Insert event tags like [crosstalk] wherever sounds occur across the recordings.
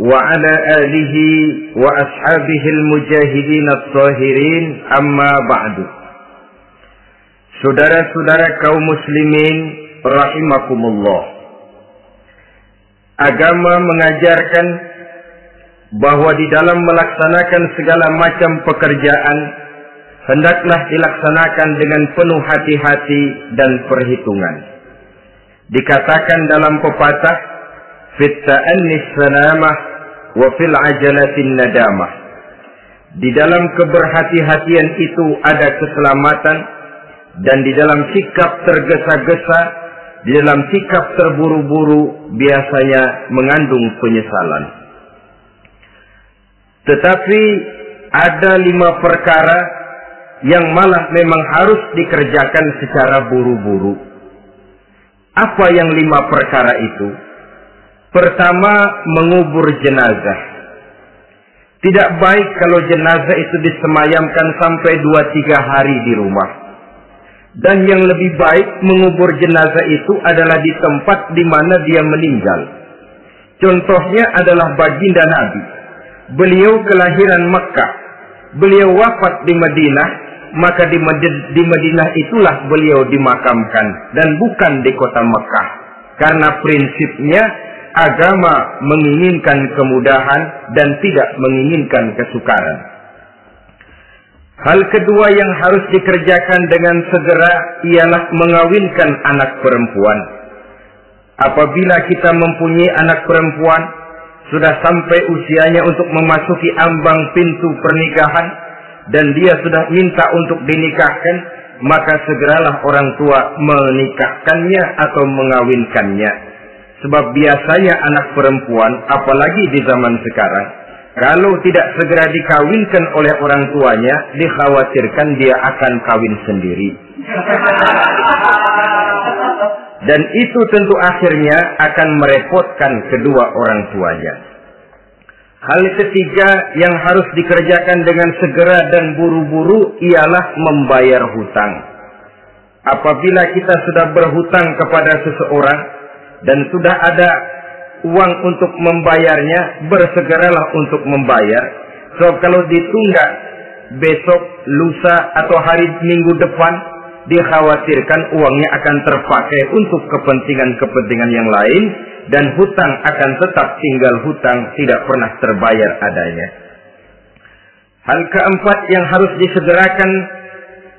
وعلى آله وأصحابه المجاهدين الطاهرين أما بعد Saudara-saudara kaum muslimin rahimakumullah Agama mengajarkan bahwa di dalam melaksanakan segala macam pekerjaan hendaklah dilaksanakan dengan penuh hati-hati dan perhitungan. Dikatakan dalam pepatah fit ta'annis sanamah wa fil ajalatin nadamah. Di dalam keberhati-hatian itu ada keselamatan dan di dalam sikap tergesa-gesa, di dalam sikap terburu-buru biasanya mengandung penyesalan. Tetapi ada lima perkara yang malah memang harus dikerjakan secara buru-buru. Apa yang lima perkara itu? Pertama, mengubur jenazah. Tidak baik kalau jenazah itu disemayamkan sampai dua tiga hari di rumah. Dan yang lebih baik mengubur jenazah itu adalah di tempat di mana dia meninggal. Contohnya adalah baginda Nabi. Beliau kelahiran Mekah. Beliau wafat di Madinah, maka di, di Madinah itulah beliau dimakamkan dan bukan di kota Mekah. Karena prinsipnya agama menginginkan kemudahan dan tidak menginginkan kesukaran. Hal kedua yang harus dikerjakan dengan segera ialah mengawinkan anak perempuan. Apabila kita mempunyai anak perempuan, sudah sampai usianya untuk memasuki ambang pintu pernikahan, dan dia sudah minta untuk dinikahkan, maka segeralah orang tua menikahkannya atau mengawinkannya. Sebab biasanya anak perempuan, apalagi di zaman sekarang, kalau tidak segera dikawinkan oleh orang tuanya, dikhawatirkan dia akan kawin sendiri. Dan itu tentu akhirnya akan merepotkan kedua orang tuanya. Hal ketiga yang harus dikerjakan dengan segera dan buru-buru ialah membayar hutang. Apabila kita sudah berhutang kepada seseorang dan sudah ada uang untuk membayarnya, bersegeralah untuk membayar. So kalau ditunda besok, lusa atau hari minggu depan, dikhawatirkan uangnya akan terpakai untuk kepentingan-kepentingan yang lain dan hutang akan tetap tinggal hutang tidak pernah terbayar adanya. Hal keempat yang harus disegerakan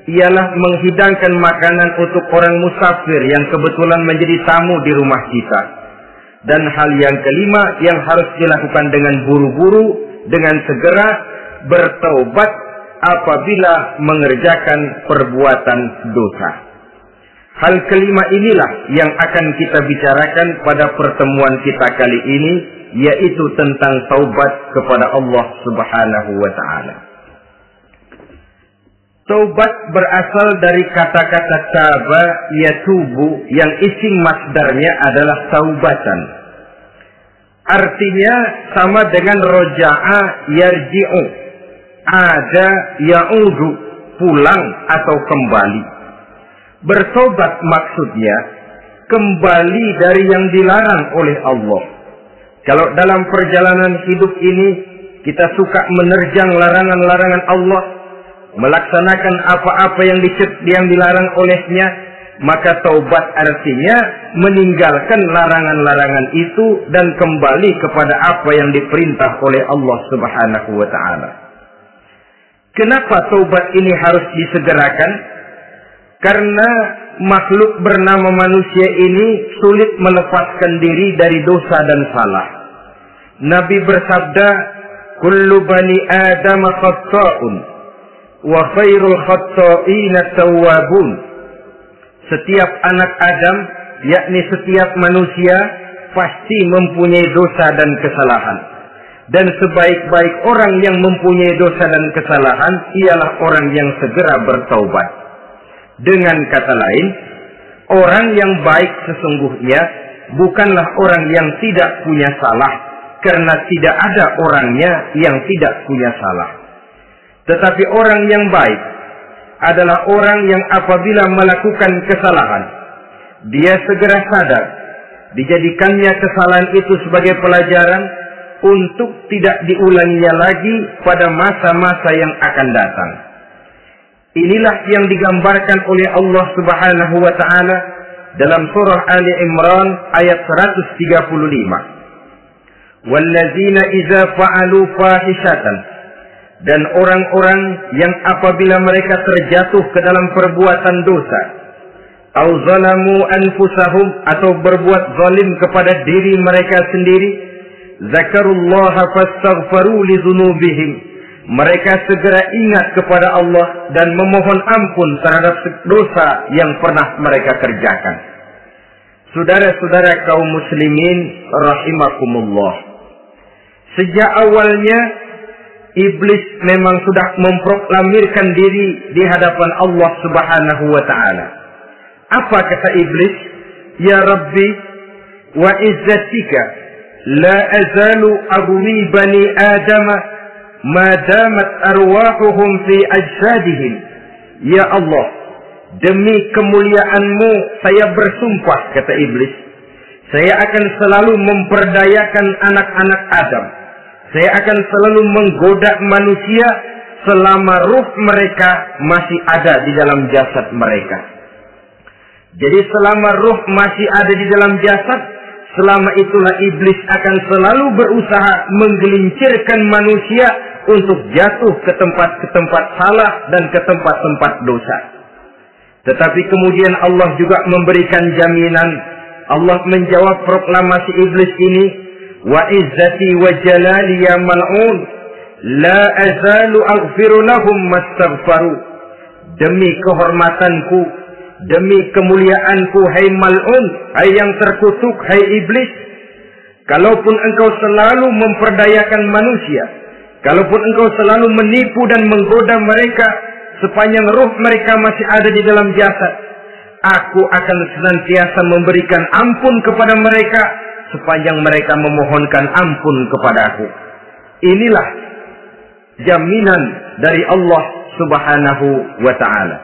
ialah menghidangkan makanan untuk orang musafir yang kebetulan menjadi tamu di rumah kita. Dan hal yang kelima yang harus dilakukan dengan buru-buru, dengan segera bertaubat apabila mengerjakan perbuatan dosa. Hal kelima inilah yang akan kita bicarakan pada pertemuan kita kali ini, yaitu tentang taubat kepada Allah Subhanahu wa Ta'ala. Taubat berasal dari kata-kata taba yatubu yang isi masdarnya adalah taubatan. Artinya sama dengan roja'a yarji'u. Ada ya'udu, pulang atau kembali. Bertobat maksudnya kembali dari yang dilarang oleh Allah. Kalau dalam perjalanan hidup ini kita suka menerjang larangan-larangan Allah, melaksanakan apa-apa yang yang dilarang olehnya, maka taubat artinya meninggalkan larangan-larangan itu dan kembali kepada apa yang diperintah oleh Allah Subhanahu wa taala. Kenapa taubat ini harus disegerakan? Karena makhluk bernama manusia ini sulit melepaskan diri dari dosa dan salah. Nabi bersabda, "Kullu bani Adam khata'un wa khairul tawwabun." Setiap anak Adam, yakni setiap manusia pasti mempunyai dosa dan kesalahan. Dan sebaik-baik orang yang mempunyai dosa dan kesalahan ialah orang yang segera bertaubat. Dengan kata lain, orang yang baik sesungguhnya bukanlah orang yang tidak punya salah, karena tidak ada orangnya yang tidak punya salah. Tetapi orang yang baik adalah orang yang apabila melakukan kesalahan, dia segera sadar, dijadikannya kesalahan itu sebagai pelajaran untuk tidak diulanginya lagi pada masa-masa yang akan datang. Inilah yang digambarkan oleh Allah Subhanahu wa taala dalam surah Ali Imran ayat 135. Wallazina idza fa'alu fahishatan dan orang-orang yang apabila mereka terjatuh ke dalam perbuatan dosa atau zalamu anfusahum atau berbuat zalim kepada diri mereka sendiri zakarullaha fastaghfaru li mereka segera ingat kepada Allah dan memohon ampun terhadap dosa yang pernah mereka kerjakan. Saudara-saudara kaum muslimin rahimakumullah. Sejak awalnya iblis memang sudah memproklamirkan diri di hadapan Allah Subhanahu wa taala. Apa kata iblis? Ya Rabbi wa izzatika la azalu aghwi bani adama ma damat arwahuhum fi ajsadihim. Ya Allah, demi kemuliaanmu saya bersumpah kata iblis. Saya akan selalu memperdayakan anak-anak Adam. Saya akan selalu menggoda manusia selama ruh mereka masih ada di dalam jasad mereka. Jadi selama ruh masih ada di dalam jasad, selama itulah iblis akan selalu berusaha menggelincirkan manusia untuk jatuh ke tempat ke tempat salah dan ke tempat-tempat dosa. Tetapi kemudian Allah juga memberikan jaminan. Allah menjawab proklamasi iblis ini, "Wa izzati wa jalali ya mal'un, la azalu aghfiru lahum mastaghfaru." Demi kehormatanku, demi kemuliaanku hai mal'un, hai yang terkutuk, hai iblis, kalaupun engkau selalu memperdayakan manusia, kalaupun engkau selalu menipu dan menggoda mereka sepanjang ruh mereka masih ada di dalam jasad, aku akan senantiasa memberikan ampun kepada mereka sepanjang mereka memohonkan ampun kepadaku. Inilah jaminan dari Allah Subhanahu wa taala.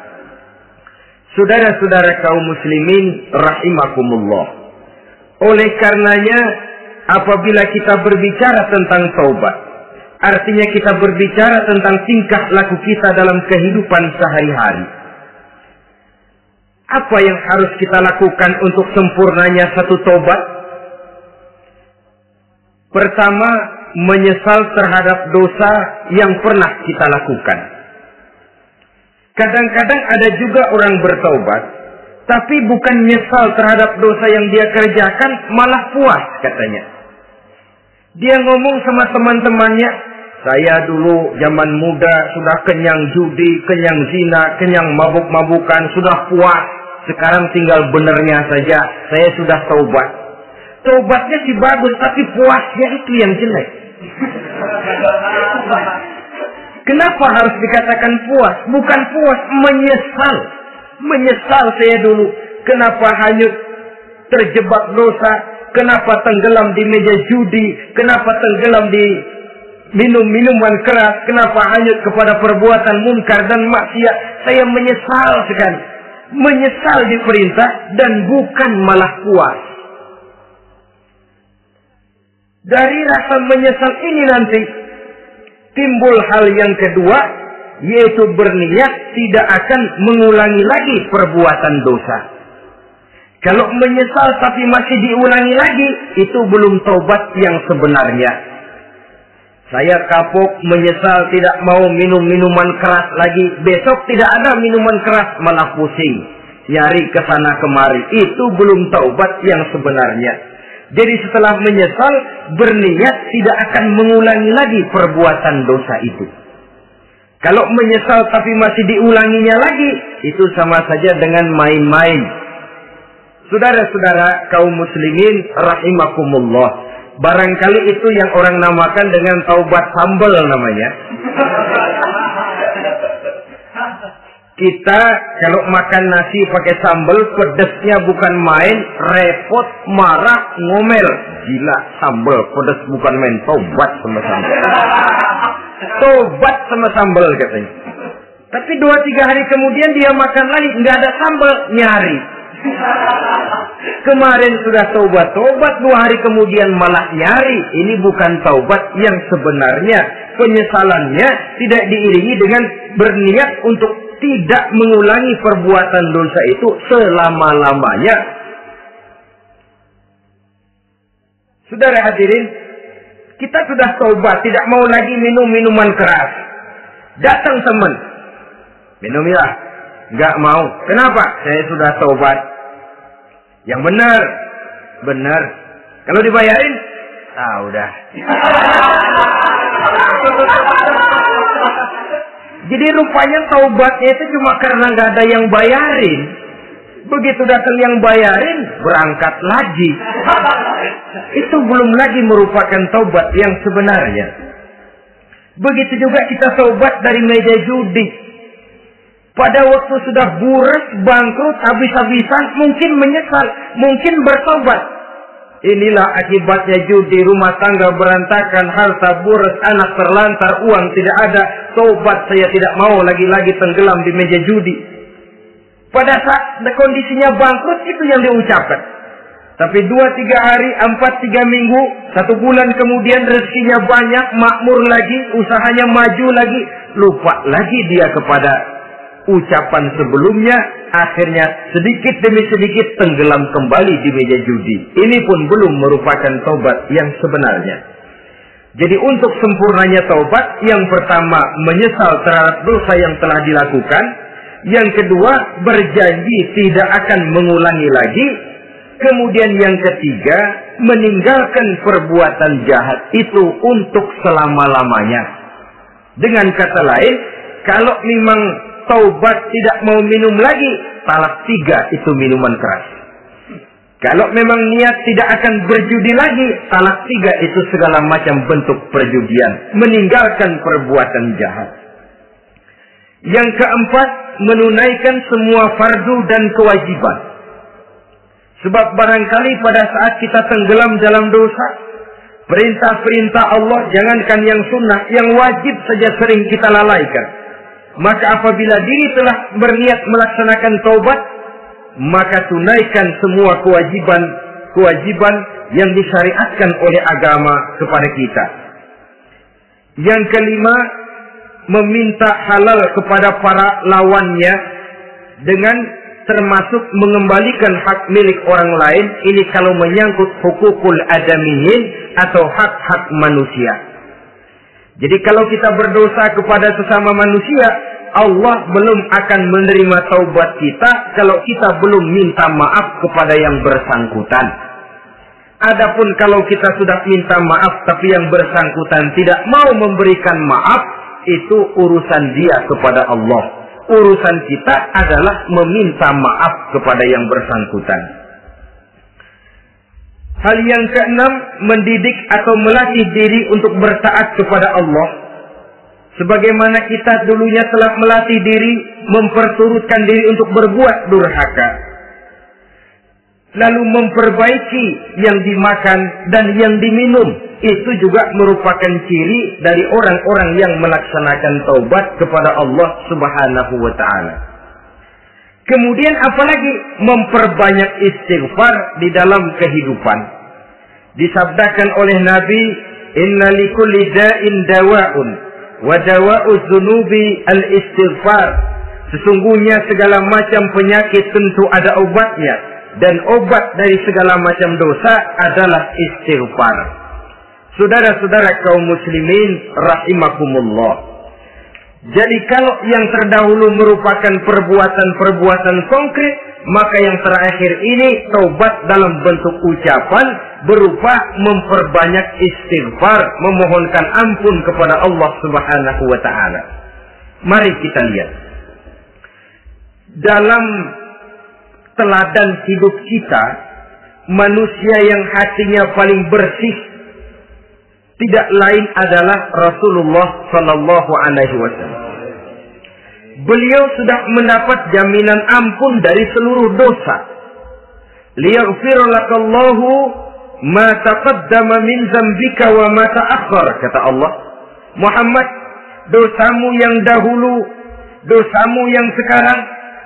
Saudara-saudara kaum muslimin rahimakumullah. Oleh karenanya apabila kita berbicara tentang taubat, artinya kita berbicara tentang tingkah laku kita dalam kehidupan sehari-hari. Apa yang harus kita lakukan untuk sempurnanya satu taubat? Pertama, menyesal terhadap dosa yang pernah kita lakukan. Kadang-kadang ada juga orang bertaubat, tapi bukan nyesal terhadap dosa yang dia kerjakan, malah puas katanya. Dia ngomong sama teman-temannya, saya dulu zaman muda sudah kenyang judi, kenyang zina, kenyang mabuk-mabukan, sudah puas. Sekarang tinggal benernya saja, saya sudah taubat. Taubatnya sih bagus, tapi puasnya itu yang jelek. Kenapa harus dikatakan puas? Bukan puas, menyesal. Menyesal saya dulu. Kenapa hanyut terjebak dosa? Kenapa tenggelam di meja judi? Kenapa tenggelam di minum minuman keras? Kenapa hanyut kepada perbuatan munkar dan maksiat? Saya menyesal sekali. Menyesal diperintah dan bukan malah puas. Dari rasa menyesal ini nanti timbul hal yang kedua yaitu berniat tidak akan mengulangi lagi perbuatan dosa. Kalau menyesal tapi masih diulangi lagi, itu belum taubat yang sebenarnya. Saya kapok menyesal tidak mau minum minuman keras lagi. Besok tidak ada minuman keras malah pusing. Nyari ke sana kemari. Itu belum taubat yang sebenarnya. Jadi setelah menyesal, berniat tidak akan mengulangi lagi perbuatan dosa itu. Kalau menyesal tapi masih diulanginya lagi, itu sama saja dengan main-main. Saudara-saudara kaum muslimin rahimakumullah. Barangkali itu yang orang namakan dengan taubat sambal namanya. Kita kalau makan nasi pakai sambal, pedesnya bukan main, repot, marah, ngomel. Gila, sambal, pedes bukan main, tobat sama sambal. Tobat sama sambal katanya. Tapi dua tiga hari kemudian dia makan lagi, nggak ada sambal, nyari. Kemarin sudah taubat, taubat dua hari kemudian malah nyari. Ini bukan taubat yang sebenarnya penyesalannya tidak diiringi dengan berniat untuk tidak mengulangi perbuatan dosa itu selama-lamanya. Saudara hadirin, kita sudah taubat, tidak mau lagi minum minuman keras. Datang teman, minum ya, nggak mau. Kenapa? Saya sudah taubat. Yang benar, benar. Kalau dibayarin, ah udah. [laughs] Jadi rupanya taubatnya itu cuma karena nggak ada yang bayarin. Begitu datang yang bayarin, berangkat lagi. Itu belum lagi merupakan taubat yang sebenarnya. Begitu juga kita taubat dari meja judi. Pada waktu sudah buras, bangkrut, habis-habisan, mungkin menyesal, mungkin bertobat. Inilah akibatnya judi, rumah tangga berantakan, harta buras, anak terlantar, uang tidak ada. Tobat saya tidak mau lagi-lagi tenggelam di meja judi. Pada saat kondisinya bangkrut itu yang diucapkan. Tapi dua tiga hari, empat tiga minggu, satu bulan kemudian rezekinya banyak, makmur lagi, usahanya maju lagi, lupa lagi dia kepada ucapan sebelumnya, akhirnya sedikit demi sedikit tenggelam kembali di meja judi. Ini pun belum merupakan taubat yang sebenarnya. Jadi untuk sempurnanya taubat, yang pertama menyesal terhadap dosa yang telah dilakukan, yang kedua berjanji tidak akan mengulangi lagi, kemudian yang ketiga meninggalkan perbuatan jahat itu untuk selama-lamanya. Dengan kata lain, kalau memang taubat tidak mau minum lagi, talak tiga itu minuman keras. Kalau memang niat tidak akan berjudi lagi, talak tiga itu segala macam bentuk perjudian. Meninggalkan perbuatan jahat. Yang keempat, menunaikan semua fardu dan kewajiban. Sebab barangkali pada saat kita tenggelam dalam dosa, perintah-perintah Allah jangankan yang sunnah, yang wajib saja sering kita lalaikan. Maka apabila diri telah berniat melaksanakan taubat, maka tunaikan semua kewajiban kewajiban yang disyariatkan oleh agama kepada kita. Yang kelima, meminta halal kepada para lawannya dengan termasuk mengembalikan hak milik orang lain ini kalau menyangkut hukukul adamiyin atau hak-hak manusia. Jadi kalau kita berdosa kepada sesama manusia, Allah belum akan menerima taubat kita kalau kita belum minta maaf kepada yang bersangkutan. Adapun kalau kita sudah minta maaf tapi yang bersangkutan tidak mau memberikan maaf, itu urusan dia kepada Allah. Urusan kita adalah meminta maaf kepada yang bersangkutan. Hal yang keenam, mendidik atau melatih diri untuk bertaat kepada Allah. Sebagaimana kita dulunya telah melatih diri, memperturutkan diri untuk berbuat durhaka. Lalu memperbaiki yang dimakan dan yang diminum. Itu juga merupakan ciri dari orang-orang yang melaksanakan taubat kepada Allah subhanahu wa ta'ala. Kemudian apalagi memperbanyak istighfar di dalam kehidupan. Disabdakan oleh Nabi, "Inna dawa'un wa dawa'u dzunubi al-istighfar." Sesungguhnya segala macam penyakit tentu ada obatnya dan obat dari segala macam dosa adalah istighfar. Saudara-saudara kaum muslimin rahimakumullah. Jadi kalau yang terdahulu merupakan perbuatan-perbuatan konkret, maka yang terakhir ini taubat dalam bentuk ucapan berupa memperbanyak istighfar, memohonkan ampun kepada Allah Subhanahu wa taala. Mari kita lihat. Dalam teladan hidup kita, manusia yang hatinya paling bersih tidak lain adalah Rasulullah Sallallahu Alaihi Wasallam. Beliau sudah mendapat jaminan ampun dari seluruh dosa. Liyaghfir lakallahu ma taqaddama min zambika wa ma ta'akhkhar kata Allah. Muhammad, dosamu yang dahulu, dosamu yang sekarang,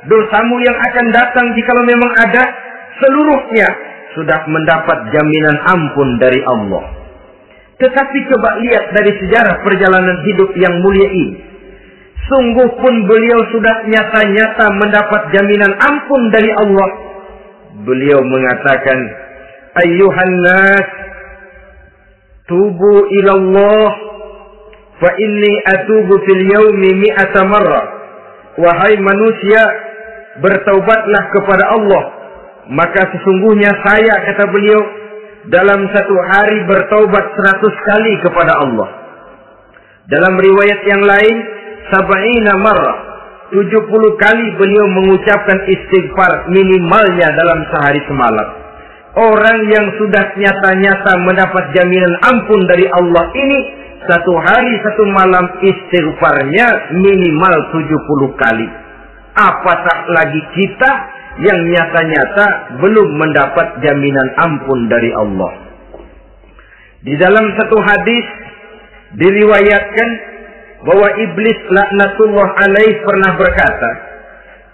dosamu yang akan datang jika memang ada, seluruhnya sudah mendapat jaminan ampun dari Allah. Tetapi coba lihat dari sejarah perjalanan hidup yang mulia ini. Sungguh pun beliau sudah nyata-nyata mendapat jaminan ampun dari Allah. Beliau mengatakan, Ayuhan nas, tubu ilallah, fa inni atubu fil yaumi mi'ata marrah. Wahai manusia, bertaubatlah kepada Allah. Maka sesungguhnya saya, kata beliau, dalam satu hari bertaubat seratus kali kepada Allah. Dalam riwayat yang lain, sab'ina marrah. 70 kali beliau mengucapkan istighfar minimalnya dalam sehari semalam. Orang yang sudah nyata-nyata mendapat jaminan ampun dari Allah ini satu hari satu malam istighfarnya minimal 70 kali. Apatah lagi kita yang nyata-nyata belum mendapat jaminan ampun dari Allah. Di dalam satu hadis diriwayatkan bahwa iblis laknatullah alaih pernah berkata,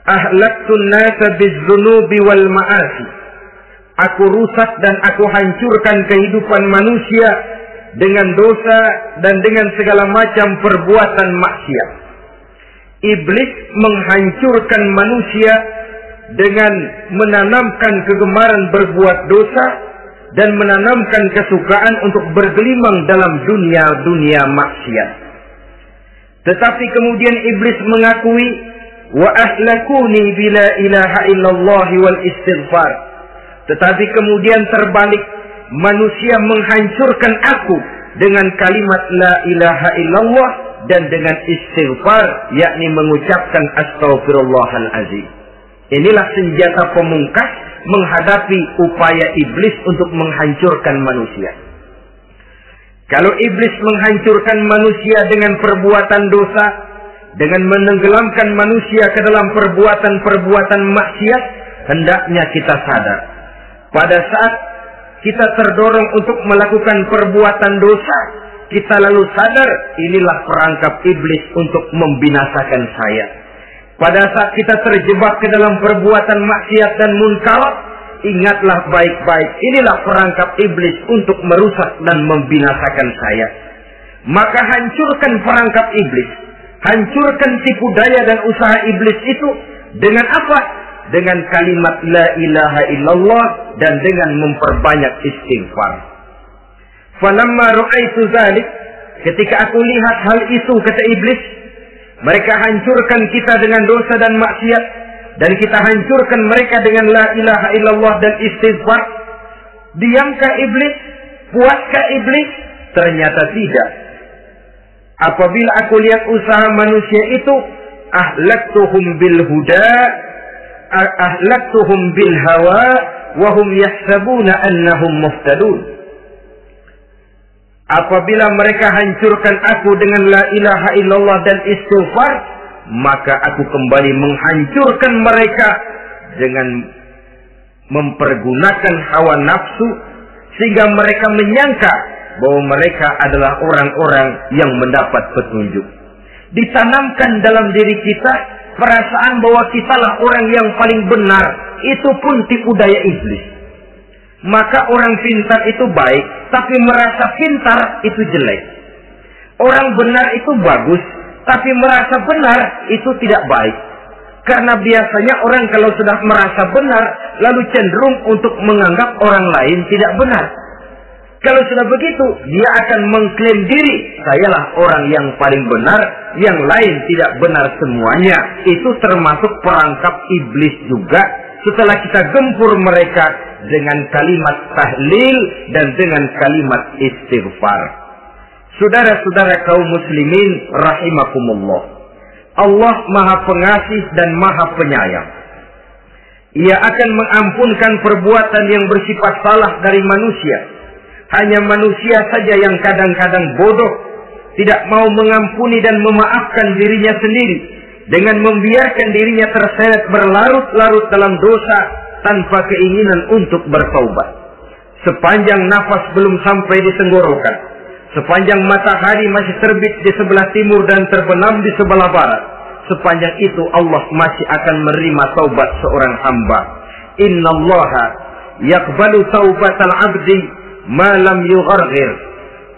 "Ahlaktun nasa bizzunubi wal ma'asi." Aku rusak dan aku hancurkan kehidupan manusia dengan dosa dan dengan segala macam perbuatan maksiat. Iblis menghancurkan manusia dengan menanamkan kegemaran berbuat dosa dan menanamkan kesukaan untuk bergelimang dalam dunia-dunia maksiat. Tetapi kemudian iblis mengakui wa ahlakuni bila ilaha illallah wal istighfar. Tetapi kemudian terbalik manusia menghancurkan aku dengan kalimat la ilaha illallah dan dengan istighfar yakni mengucapkan astaghfirullahalazim. Inilah senjata pemungkas menghadapi upaya iblis untuk menghancurkan manusia. Kalau iblis menghancurkan manusia dengan perbuatan dosa, dengan menenggelamkan manusia ke dalam perbuatan-perbuatan maksiat, hendaknya kita sadar. Pada saat kita terdorong untuk melakukan perbuatan dosa, kita lalu sadar inilah perangkap iblis untuk membinasakan saya. Pada saat kita terjebak ke dalam perbuatan maksiat dan munkar, ingatlah baik-baik inilah perangkap iblis untuk merusak dan membinasakan saya. Maka hancurkan perangkap iblis, hancurkan tipu daya dan usaha iblis itu dengan apa? Dengan kalimat la ilaha illallah dan dengan memperbanyak istighfar. Falamma ra'aitu dzalik, ketika aku lihat hal itu kata iblis, mereka hancurkan kita dengan dosa dan maksiat dan kita hancurkan mereka dengan la ilaha illallah dan istighfar. Diamkah iblis? Puaskah iblis? Ternyata tidak. Apabila aku lihat usaha manusia itu, ahlaktuhum bil huda, ahlaktuhum bil hawa, wahum yahsabuna annahum muftadun. Apabila mereka hancurkan aku dengan la ilaha illallah dan istighfar, maka aku kembali menghancurkan mereka dengan mempergunakan hawa nafsu sehingga mereka menyangka bahwa mereka adalah orang-orang yang mendapat petunjuk. Ditanamkan dalam diri kita perasaan bahwa kitalah orang yang paling benar, itu pun tipu daya iblis. Maka orang pintar itu baik, tapi merasa pintar itu jelek. Orang benar itu bagus, tapi merasa benar itu tidak baik. Karena biasanya orang kalau sudah merasa benar, lalu cenderung untuk menganggap orang lain tidak benar. Kalau sudah begitu, dia akan mengklaim diri, sayalah orang yang paling benar, yang lain tidak benar semuanya. Itu termasuk perangkap iblis juga setelah kita gempur mereka dengan kalimat tahlil dan dengan kalimat istighfar. Saudara-saudara kaum muslimin rahimakumullah. Allah Maha Pengasih dan Maha Penyayang. Ia akan mengampunkan perbuatan yang bersifat salah dari manusia Hanya manusia saja yang kadang-kadang bodoh, tidak mau mengampuni dan memaafkan dirinya sendiri dengan membiarkan dirinya terseret berlarut-larut dalam dosa tanpa keinginan untuk bertaubat. Sepanjang nafas belum sampai di tenggorokan, sepanjang matahari masih terbit di sebelah timur dan terbenam di sebelah barat, sepanjang itu Allah masih akan menerima taubat seorang hamba. Inna Allah yakbalu taubatal abdi malam yughargir.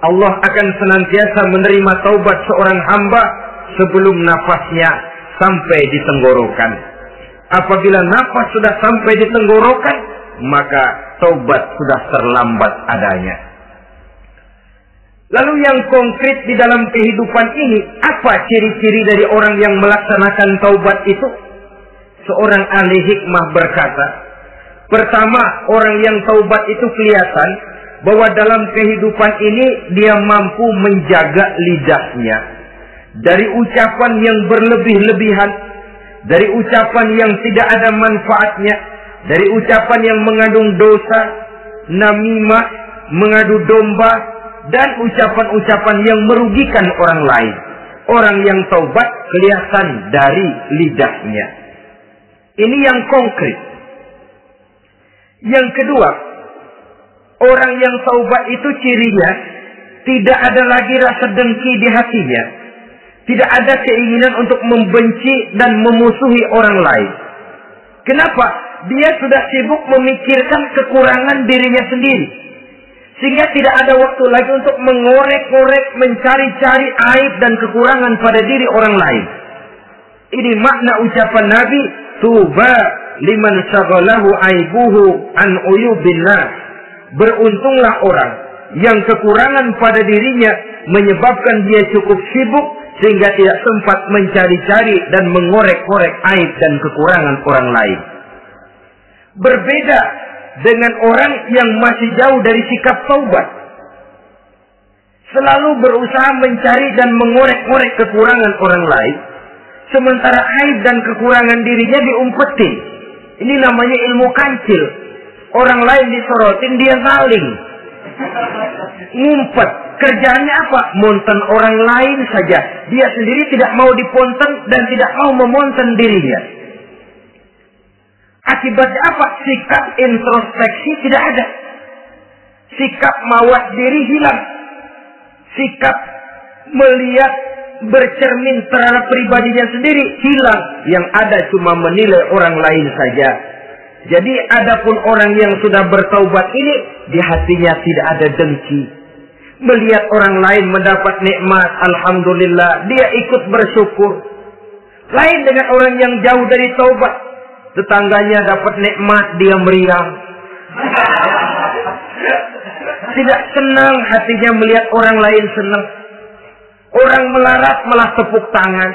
Allah akan senantiasa menerima taubat seorang hamba sebelum nafasnya sampai di tenggorokan. Apabila nafas sudah sampai di tenggorokan, maka taubat sudah terlambat adanya. Lalu yang konkret di dalam kehidupan ini, apa ciri-ciri dari orang yang melaksanakan taubat itu? Seorang ahli hikmah berkata, pertama orang yang taubat itu kelihatan bahwa dalam kehidupan ini dia mampu menjaga lidahnya dari ucapan yang berlebih-lebihan, dari ucapan yang tidak ada manfaatnya, dari ucapan yang mengandung dosa, namimah, mengadu domba, dan ucapan-ucapan yang merugikan orang lain. Orang yang taubat kelihatan dari lidahnya. Ini yang konkret. Yang kedua, orang yang taubat itu cirinya tidak ada lagi rasa dengki di hatinya. Tidak ada keinginan untuk membenci dan memusuhi orang lain. Kenapa? Dia sudah sibuk memikirkan kekurangan dirinya sendiri. Sehingga tidak ada waktu lagi untuk mengorek-ngorek, mencari-cari aib dan kekurangan pada diri orang lain. Ini makna ucapan Nabi, Tuba liman syagalahu aibuhu an uyubillah. Beruntunglah orang yang kekurangan pada dirinya menyebabkan dia cukup sibuk sehingga tidak sempat mencari-cari dan mengorek-korek aib dan kekurangan orang lain. Berbeda dengan orang yang masih jauh dari sikap taubat. Selalu berusaha mencari dan mengorek-korek kekurangan orang lain. Sementara aib dan kekurangan dirinya diumpetin. Ini namanya ilmu kancil. Orang lain disorotin, dia saling. Ngumpet. Kerjanya apa? Monten orang lain saja. Dia sendiri tidak mau diponten dan tidak mau memonten dirinya. Akibatnya apa? Sikap introspeksi tidak ada. Sikap mawas diri hilang. Sikap melihat bercermin terhadap pribadinya sendiri hilang. Yang ada cuma menilai orang lain saja. Jadi adapun orang yang sudah bertaubat ini di hatinya tidak ada dengki. Melihat orang lain mendapat nikmat, alhamdulillah, dia ikut bersyukur. Lain dengan orang yang jauh dari taubat, tetangganya dapat nikmat, dia meriang. Tidak senang hatinya melihat orang lain senang. Orang melarat malah tepuk tangan.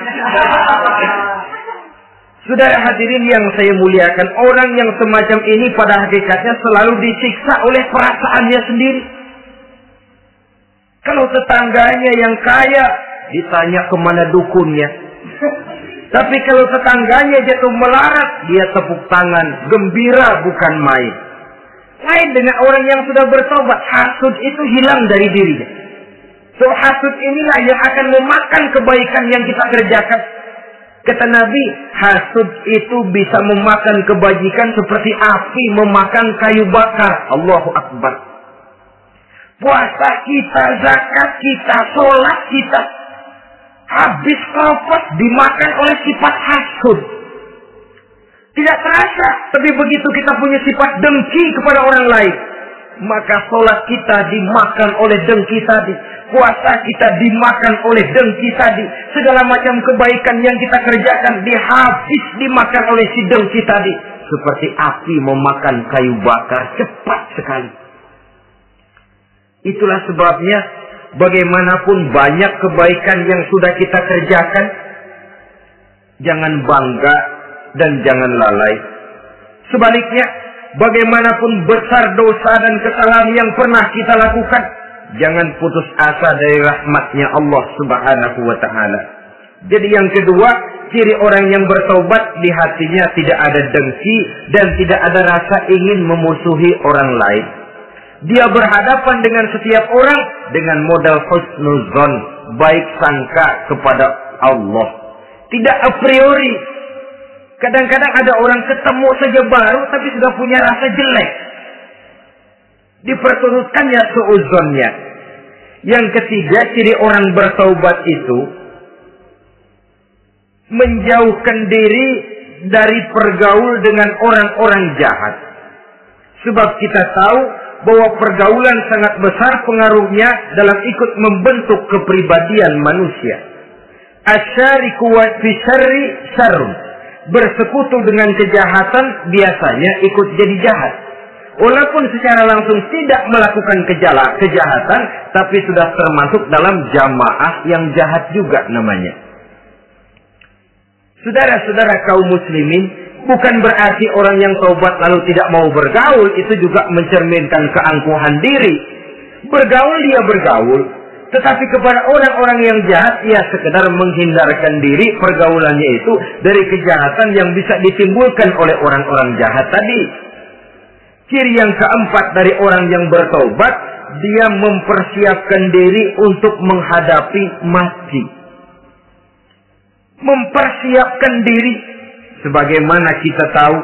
Saudara hadirin yang saya muliakan, orang yang semacam ini pada hakikatnya selalu disiksa oleh perasaannya sendiri. Kalau tetangganya yang kaya, ditanya ke mana dukunnya. Tapi kalau tetangganya jatuh melarat, dia tepuk tangan, gembira bukan main. Lain dengan orang yang sudah bertobat, hasud itu hilang dari dirinya. So hasud inilah yang akan memakan kebaikan yang kita kerjakan. Kata Nabi, hasud itu bisa memakan kebajikan seperti api memakan kayu bakar. Allahu Akbar. Puasa kita, zakat kita, sholat kita. Habis kafat dimakan oleh sifat hasud. Tidak terasa, tapi begitu kita punya sifat dengki kepada orang lain. Maka sholat kita dimakan oleh dengki tadi. Puasa kita dimakan oleh dengki tadi. Segala macam kebaikan yang kita kerjakan dihabis dimakan oleh si dengki tadi. Seperti api memakan kayu bakar cepat sekali. Itulah sebabnya bagaimanapun banyak kebaikan yang sudah kita kerjakan. Jangan bangga dan jangan lalai. Sebaliknya, bagaimanapun besar dosa dan kesalahan yang pernah kita lakukan, jangan putus asa dari rahmatnya Allah Subhanahu wa taala. Jadi yang kedua, ciri orang yang bertobat di hatinya tidak ada dengki dan tidak ada rasa ingin memusuhi orang lain. Dia berhadapan dengan setiap orang dengan modal husnuzon, baik sangka kepada Allah. Tidak a priori. Kadang-kadang ada orang ketemu saja baru tapi sudah punya rasa jelek. Diperturutkannya seuzonnya. Yang ketiga, ciri orang bertaubat itu menjauhkan diri dari pergaul dengan orang-orang jahat. Sebab kita tahu bahwa pergaulan sangat besar pengaruhnya dalam ikut membentuk kepribadian manusia. Asyariku wa fisari syarrun. Bersekutu dengan kejahatan biasanya ikut jadi jahat. Walaupun secara langsung tidak melakukan kejala, kejahatan, tapi sudah termasuk dalam jamaah yang jahat juga namanya. Saudara-saudara kaum muslimin, bukan berarti orang yang taubat lalu tidak mau bergaul, itu juga mencerminkan keangkuhan diri. Bergaul dia bergaul, tetapi kepada orang-orang yang jahat, ia sekedar menghindarkan diri pergaulannya itu dari kejahatan yang bisa ditimbulkan oleh orang-orang jahat tadi. Ciri yang keempat dari orang yang bertobat, dia mempersiapkan diri untuk menghadapi mati. Mempersiapkan diri. Sebagaimana kita tahu,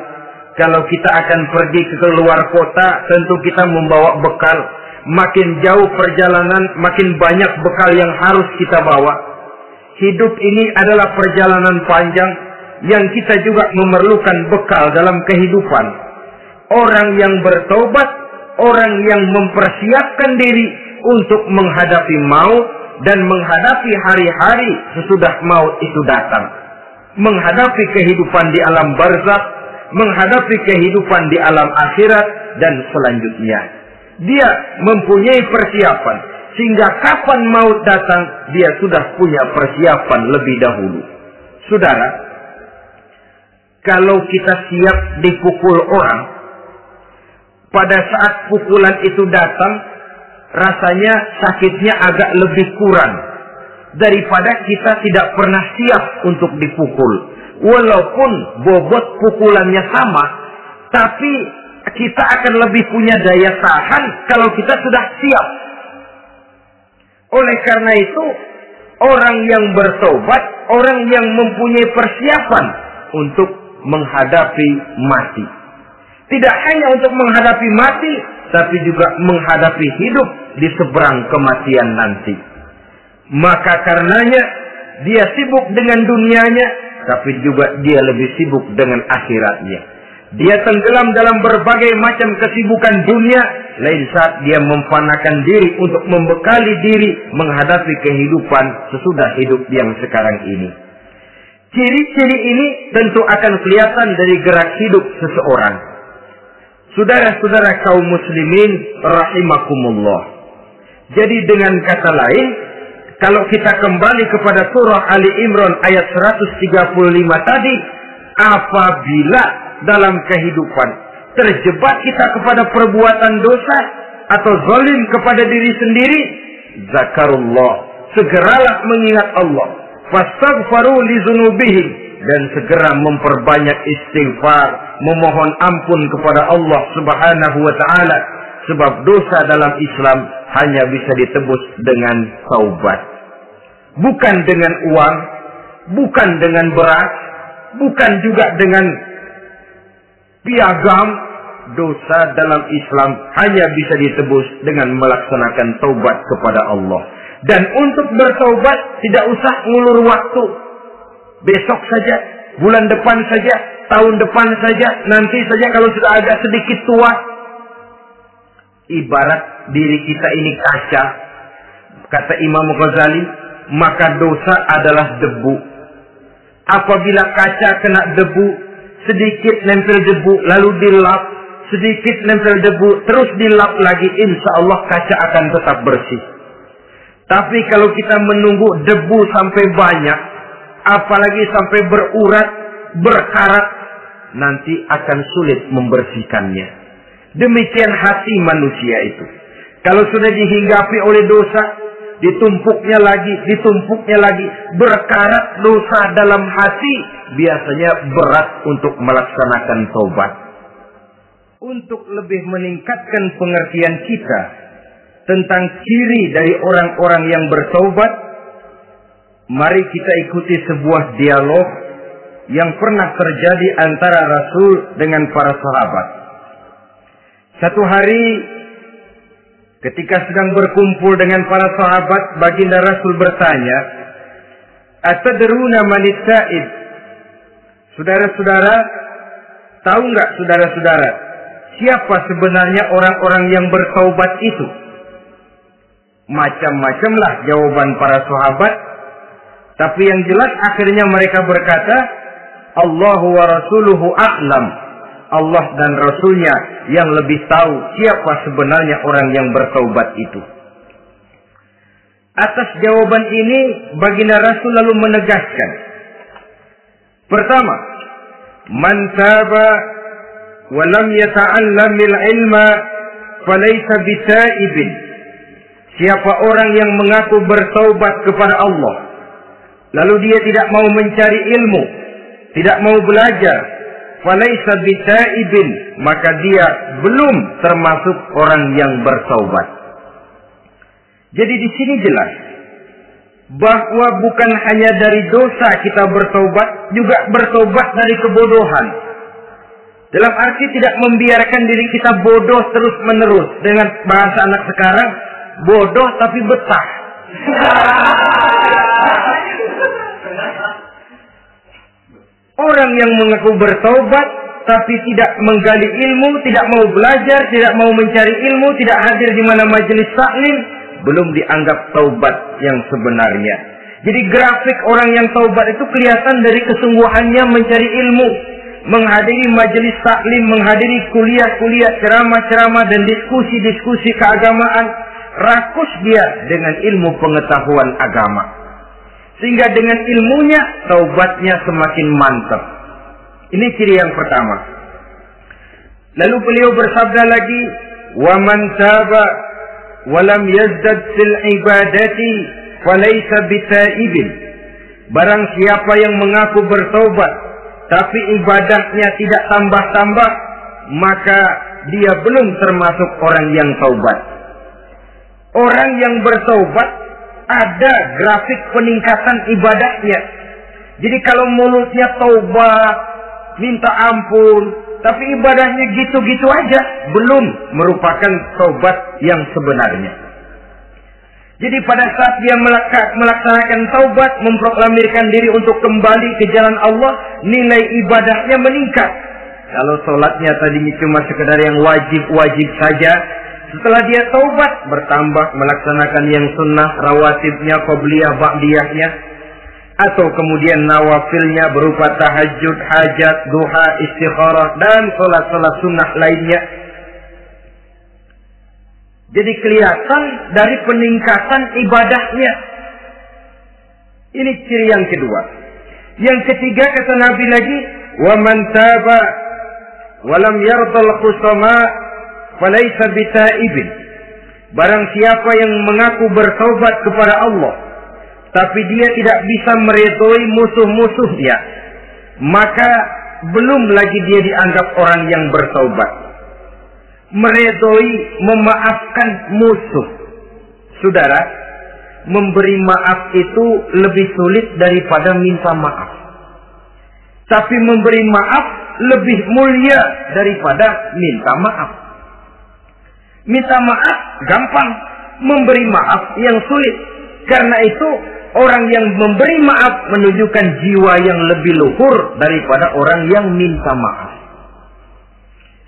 kalau kita akan pergi ke luar kota, tentu kita membawa bekal. Makin jauh perjalanan, makin banyak bekal yang harus kita bawa. Hidup ini adalah perjalanan panjang yang kita juga memerlukan bekal dalam kehidupan orang yang bertobat, orang yang mempersiapkan diri untuk menghadapi maut dan menghadapi hari-hari sesudah maut itu datang. Menghadapi kehidupan di alam barzakh, menghadapi kehidupan di alam akhirat dan selanjutnya. Dia mempunyai persiapan sehingga kapan maut datang dia sudah punya persiapan lebih dahulu. Saudara, kalau kita siap dipukul orang, pada saat pukulan itu datang, rasanya sakitnya agak lebih kurang daripada kita tidak pernah siap untuk dipukul. Walaupun bobot pukulannya sama, tapi kita akan lebih punya daya tahan kalau kita sudah siap. Oleh karena itu, orang yang bertobat, orang yang mempunyai persiapan untuk menghadapi mati. Tidak hanya untuk menghadapi mati, tapi juga menghadapi hidup di seberang kematian nanti. Maka karenanya dia sibuk dengan dunianya, tapi juga dia lebih sibuk dengan akhiratnya. Dia tenggelam dalam berbagai macam kesibukan dunia, lain saat dia memfanakan diri untuk membekali diri menghadapi kehidupan sesudah hidup yang sekarang ini. Ciri-ciri ini tentu akan kelihatan dari gerak hidup seseorang. Saudara-saudara kaum muslimin rahimakumullah. Jadi dengan kata lain, kalau kita kembali kepada surah Ali Imran ayat 135 tadi, apabila dalam kehidupan terjebak kita kepada perbuatan dosa atau zalim kepada diri sendiri, zakarullah, segeralah mengingat Allah. Fastaghfaru li dzunubihim dan segera memperbanyak istighfar, memohon ampun kepada Allah Subhanahu wa taala sebab dosa dalam Islam hanya bisa ditebus dengan taubat. Bukan dengan uang, bukan dengan beras, bukan juga dengan piagam. Dosa dalam Islam hanya bisa ditebus dengan melaksanakan taubat kepada Allah. Dan untuk bertaubat tidak usah ngulur waktu, besok saja, bulan depan saja, tahun depan saja, nanti saja kalau sudah agak sedikit tua. Ibarat diri kita ini kaca, kata Imam Ghazali, maka dosa adalah debu. Apabila kaca kena debu, sedikit nempel debu, lalu dilap, sedikit nempel debu, terus dilap lagi, insya Allah kaca akan tetap bersih. Tapi kalau kita menunggu debu sampai banyak, apalagi sampai berurat, berkarat, nanti akan sulit membersihkannya. Demikian hati manusia itu. Kalau sudah dihinggapi oleh dosa, ditumpuknya lagi, ditumpuknya lagi, berkarat dosa dalam hati, biasanya berat untuk melaksanakan tobat. untuk lebih meningkatkan pengertian kita tentang ciri dari orang-orang yang bertaubat, mari kita ikuti sebuah dialog yang pernah terjadi antara Rasul dengan para sahabat. Satu hari ketika sedang berkumpul dengan para sahabat, baginda Rasul bertanya, "Atadruna manit sa'id?" Saudara-saudara, tahu nggak saudara-saudara, siapa sebenarnya orang-orang yang bertaubat itu? Macam-macamlah jawaban para sahabat, tapi yang jelas akhirnya mereka berkata, Allahu wa rasuluhu a'lam. Allah dan Rasulnya yang lebih tahu siapa sebenarnya orang yang bertaubat itu. Atas jawaban ini, baginda Rasul lalu menegaskan. Pertama, man taba wa lam yata'allamil ilma falaysa bita'ibin. Siapa orang yang mengaku bertaubat kepada Allah, lalu dia tidak mau mencari ilmu, tidak mau belajar, falaisa bita'ibin, maka dia belum termasuk orang yang bertaubat. Jadi di sini jelas bahwa bukan hanya dari dosa kita bertobat, juga bertobat dari kebodohan. Dalam arti tidak membiarkan diri kita bodoh terus menerus dengan bahasa anak sekarang bodoh tapi betah. [laughs] Orang yang mengaku bertobat tapi tidak menggali ilmu, tidak mau belajar, tidak mau mencari ilmu, tidak hadir di mana majelis taklim, belum dianggap taubat yang sebenarnya. Jadi grafik orang yang taubat itu kelihatan dari kesungguhannya mencari ilmu, menghadiri majelis taklim, menghadiri kuliah-kuliah, ceramah-ceramah dan diskusi-diskusi keagamaan, rakus dia dengan ilmu pengetahuan agama. Sehingga dengan ilmunya taubatnya semakin mantap. Ini ciri yang pertama. Lalu beliau bersabda lagi, "Wa man taba wa lam yazdad fil ibadati bitaibin." Barang siapa yang mengaku bertobat tapi ibadahnya tidak tambah-tambah, maka dia belum termasuk orang yang taubat. Orang yang bertobat ada grafik peningkatan ibadahnya. Jadi kalau mulutnya taubat, minta ampun, tapi ibadahnya gitu-gitu aja, belum merupakan taubat yang sebenarnya. Jadi pada saat dia melaksanakan taubat, memproklamirkan diri untuk kembali ke jalan Allah, nilai ibadahnya meningkat. Kalau sholatnya tadi cuma sekedar yang wajib-wajib saja, setelah dia taubat, bertambah melaksanakan yang sunnah, rawatibnya, qobliyah, ba'diyahnya, atau kemudian nawafilnya berupa tahajud, hajat, duha, istikharah, dan sholat-sholat sunnah lainnya. Jadi kelihatan dari peningkatan ibadahnya. Ini ciri yang kedua. Yang ketiga kata Nabi lagi, Waman taba wa lam khusama falaisa bitaibin. Barang siapa yang mengaku bertaubat kepada Allah, tapi dia tidak bisa meredoi musuh-musuhnya, maka belum lagi dia dianggap orang yang bertaubat. Meredoi, memaafkan musuh. Saudara, memberi maaf itu lebih sulit daripada minta maaf. Tapi memberi maaf lebih mulia daripada minta maaf. Minta maaf gampang, memberi maaf yang sulit. Karena itu orang yang memberi maaf menunjukkan jiwa yang lebih luhur daripada orang yang minta maaf.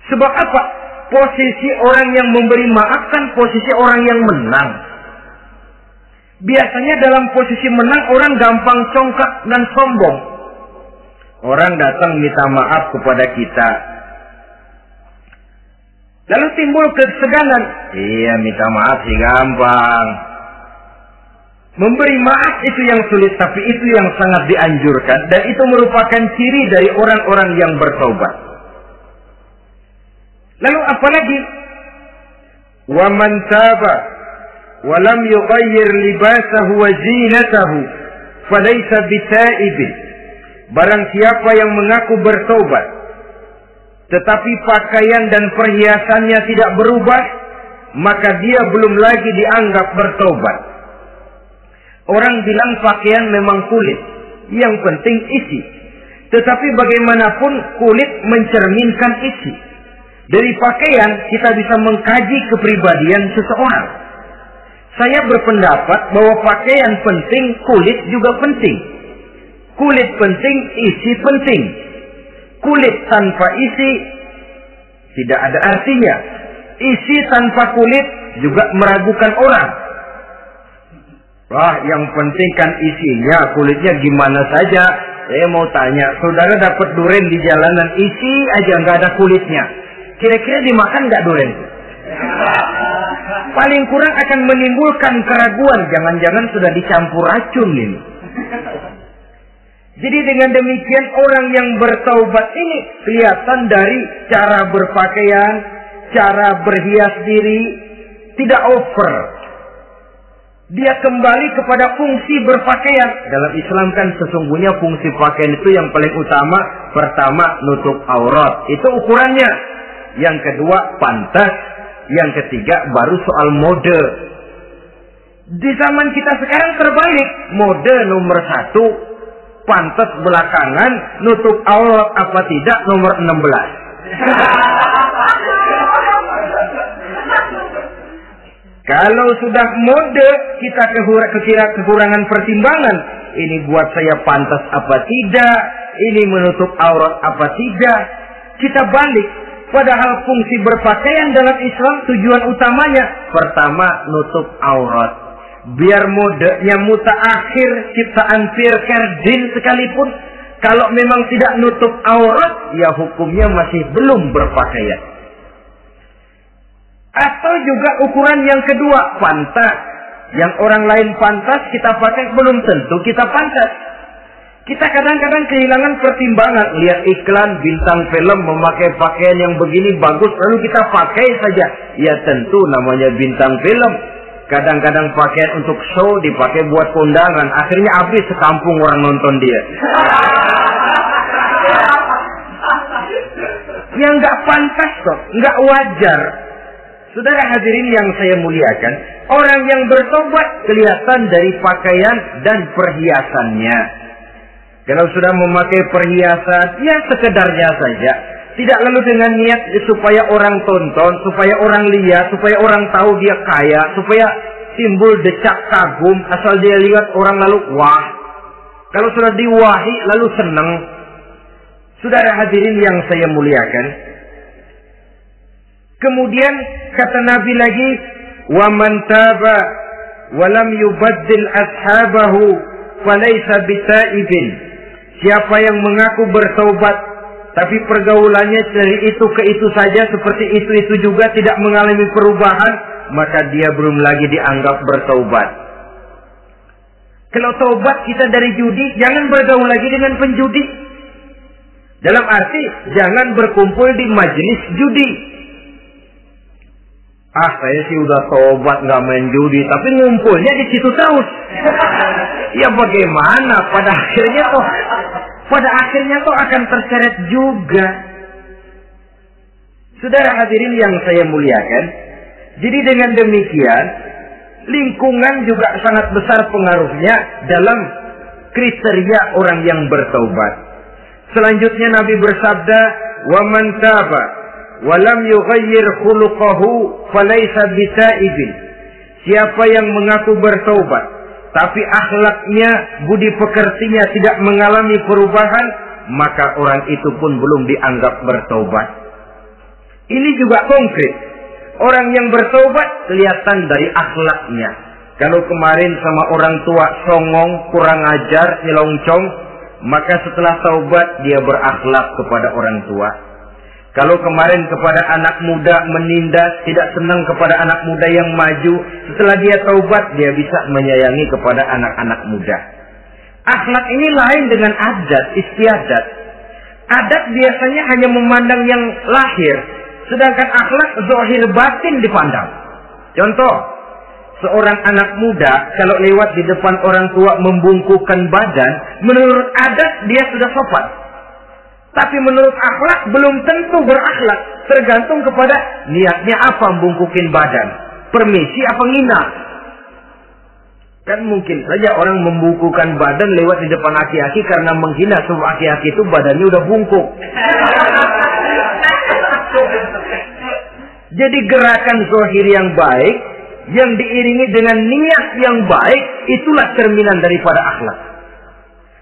Sebab apa? Posisi orang yang memberi maaf kan posisi orang yang menang. Biasanya dalam posisi menang orang gampang congkak dan sombong. Orang datang minta maaf kepada kita, Lalu timbul keseganan. Iya, minta maaf sih gampang. Memberi maaf itu yang sulit, tapi itu yang sangat dianjurkan. Dan itu merupakan ciri dari orang-orang yang bertobat. Lalu apalagi? وَمَنْ تَابَ وَلَمْ يُغَيِّرْ لِبَاسَهُ وَزِينَتَهُ فَلَيْسَ بِتَائِبٍ Barang siapa yang mengaku bertobat tetapi pakaian dan perhiasannya tidak berubah, maka dia belum lagi dianggap bertobat. Orang bilang pakaian memang kulit, yang penting isi. Tetapi bagaimanapun kulit mencerminkan isi. Dari pakaian kita bisa mengkaji kepribadian seseorang. Saya berpendapat bahwa pakaian penting, kulit juga penting. Kulit penting, isi penting. Kulit tanpa isi tidak ada artinya. Isi tanpa kulit juga meragukan orang. Wah, yang penting kan isinya, kulitnya gimana saja. Saya mau tanya, saudara dapat duren di jalanan, isi aja nggak ada kulitnya. Kira-kira dimakan nggak duren? Paling kurang akan menimbulkan keraguan, jangan-jangan sudah dicampur racun ini. Jadi dengan demikian orang yang bertaubat ini kelihatan dari cara berpakaian, cara berhias diri, tidak over. Dia kembali kepada fungsi berpakaian. Dalam Islam kan sesungguhnya fungsi pakaian itu yang paling utama. Pertama, nutup aurat. Itu ukurannya. Yang kedua, pantas. Yang ketiga, baru soal mode. Di zaman kita sekarang terbalik. Mode nomor satu, pantas belakangan, nutup aurat apa tidak nomor 16. Kalau sudah mode kita kekira kekurangan pertimbangan, ini buat saya pantas apa tidak, ini menutup aurat apa tidak, kita balik. Padahal fungsi berpakaian dalam Islam tujuan utamanya pertama nutup aurat. Biar modenya muta akhir ciptaan Pierre Cardin sekalipun kalau memang tidak nutup aurat ya hukumnya masih belum berpakaian. Atau juga ukuran yang kedua, pantas. Yang orang lain pantas, kita pakai belum tentu kita pantas. Kita kadang-kadang kehilangan pertimbangan. Lihat iklan bintang film memakai pakaian yang begini bagus, lalu kita pakai saja. Ya tentu namanya bintang film. Kadang-kadang pakaian untuk show dipakai buat kondangan. Akhirnya habis sekampung orang nonton dia. yang nggak pantas kok, nggak wajar. Saudara hadirin yang saya muliakan, orang yang bertobat kelihatan dari pakaian dan perhiasannya. Kalau sudah memakai perhiasan, ya sekedarnya saja. Tidak lalu dengan niat supaya orang tonton, supaya orang lihat, supaya orang tahu dia kaya, supaya timbul decak kagum, asal dia lihat orang lalu wah. Kalau sudah diwahi lalu senang. Saudara hadirin yang saya muliakan, Kemudian kata Nabi lagi, "Wa man taba wa lam yubaddil ashabahu falaysa bitaibin." Siapa yang mengaku bertobat tapi pergaulannya dari itu ke itu saja seperti itu-itu juga tidak mengalami perubahan, maka dia belum lagi dianggap bertobat. Kalau tobat kita dari judi, jangan bergaul lagi dengan penjudi. Dalam arti, jangan berkumpul di majelis judi Ah saya sih udah tobat nggak main judi, tapi ngumpulnya di situ terus. ya bagaimana? Pada akhirnya toh, pada akhirnya toh akan terseret juga. Saudara hadirin yang saya muliakan, jadi dengan demikian lingkungan juga sangat besar pengaruhnya dalam kriteria orang yang bertobat. Selanjutnya Nabi bersabda, "Wa man taba walam yughayyir khuluquhu falaysa bitaibin. Siapa yang mengaku bertobat tapi akhlaknya, budi pekertinya tidak mengalami perubahan, maka orang itu pun belum dianggap bertobat. Ini juga konkret. Orang yang bertobat kelihatan dari akhlaknya. Kalau kemarin sama orang tua songong, kurang ajar, nyelongcong, maka setelah taubat dia berakhlak kepada orang tua. Kalau kemarin kepada anak muda menindas, tidak senang kepada anak muda yang maju, setelah dia taubat, dia bisa menyayangi kepada anak-anak muda. Akhlak ini lain dengan adat, istiadat. Adat biasanya hanya memandang yang lahir, sedangkan akhlak zohir batin dipandang. Contoh, seorang anak muda kalau lewat di depan orang tua membungkukkan badan, menurut adat dia sudah sopan. Tapi menurut akhlak belum tentu berakhlak. Tergantung kepada niatnya apa membungkukin badan. Permisi apa ngina. Kan mungkin saja orang membukukan badan lewat di depan aki-aki karena menghina semua aki-aki itu badannya udah bungkuk. [laughs] Jadi gerakan zohir yang baik yang diiringi dengan niat yang baik itulah cerminan daripada akhlak.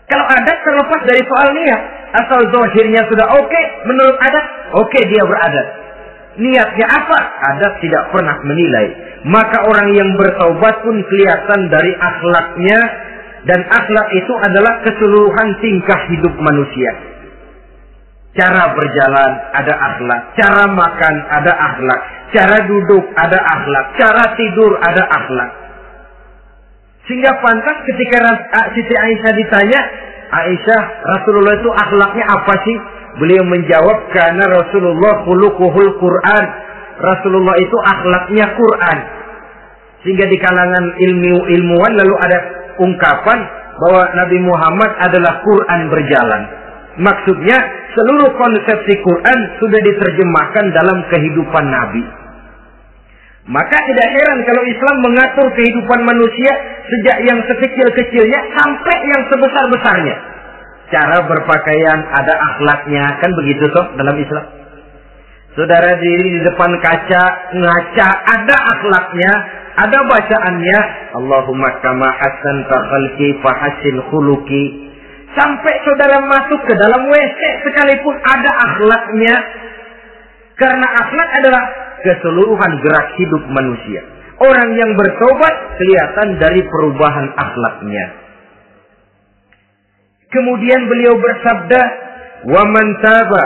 Kalau adat terlepas dari soal niat, asal zohirnya sudah oke, okay, menurut adat, oke okay, dia beradat. Niatnya apa? Adat tidak pernah menilai. Maka orang yang bertaubat pun kelihatan dari akhlaknya dan akhlak itu adalah keseluruhan tingkah hidup manusia. Cara berjalan ada akhlak, cara makan ada akhlak, cara duduk ada akhlak, cara tidur ada akhlak. Sehingga pantas ketika Siti Aisyah ditanya, Aisyah, Rasulullah itu akhlaknya apa sih? Beliau menjawab, karena Rasulullah khuluquhul Quran. Rasulullah itu akhlaknya Quran. Sehingga di kalangan ilmu ilmuwan lalu ada ungkapan bahwa Nabi Muhammad adalah Quran berjalan. Maksudnya seluruh konsepsi Quran sudah diterjemahkan dalam kehidupan Nabi. Maka tidak heran kalau Islam mengatur kehidupan manusia sejak yang sekecil-kecilnya sampai yang sebesar-besarnya. Cara berpakaian ada akhlaknya, kan begitu toh dalam Islam. Saudara diri di depan kaca, ngaca, ada akhlaknya, ada bacaannya. Allahumma kama hasan khalqi fahasin khuluki. Sampai saudara masuk ke dalam WC sekalipun ada akhlaknya. Karena akhlak adalah keseluruhan gerak hidup manusia. Orang yang bertobat kelihatan dari perubahan akhlaknya. Kemudian beliau bersabda, "Wa man taba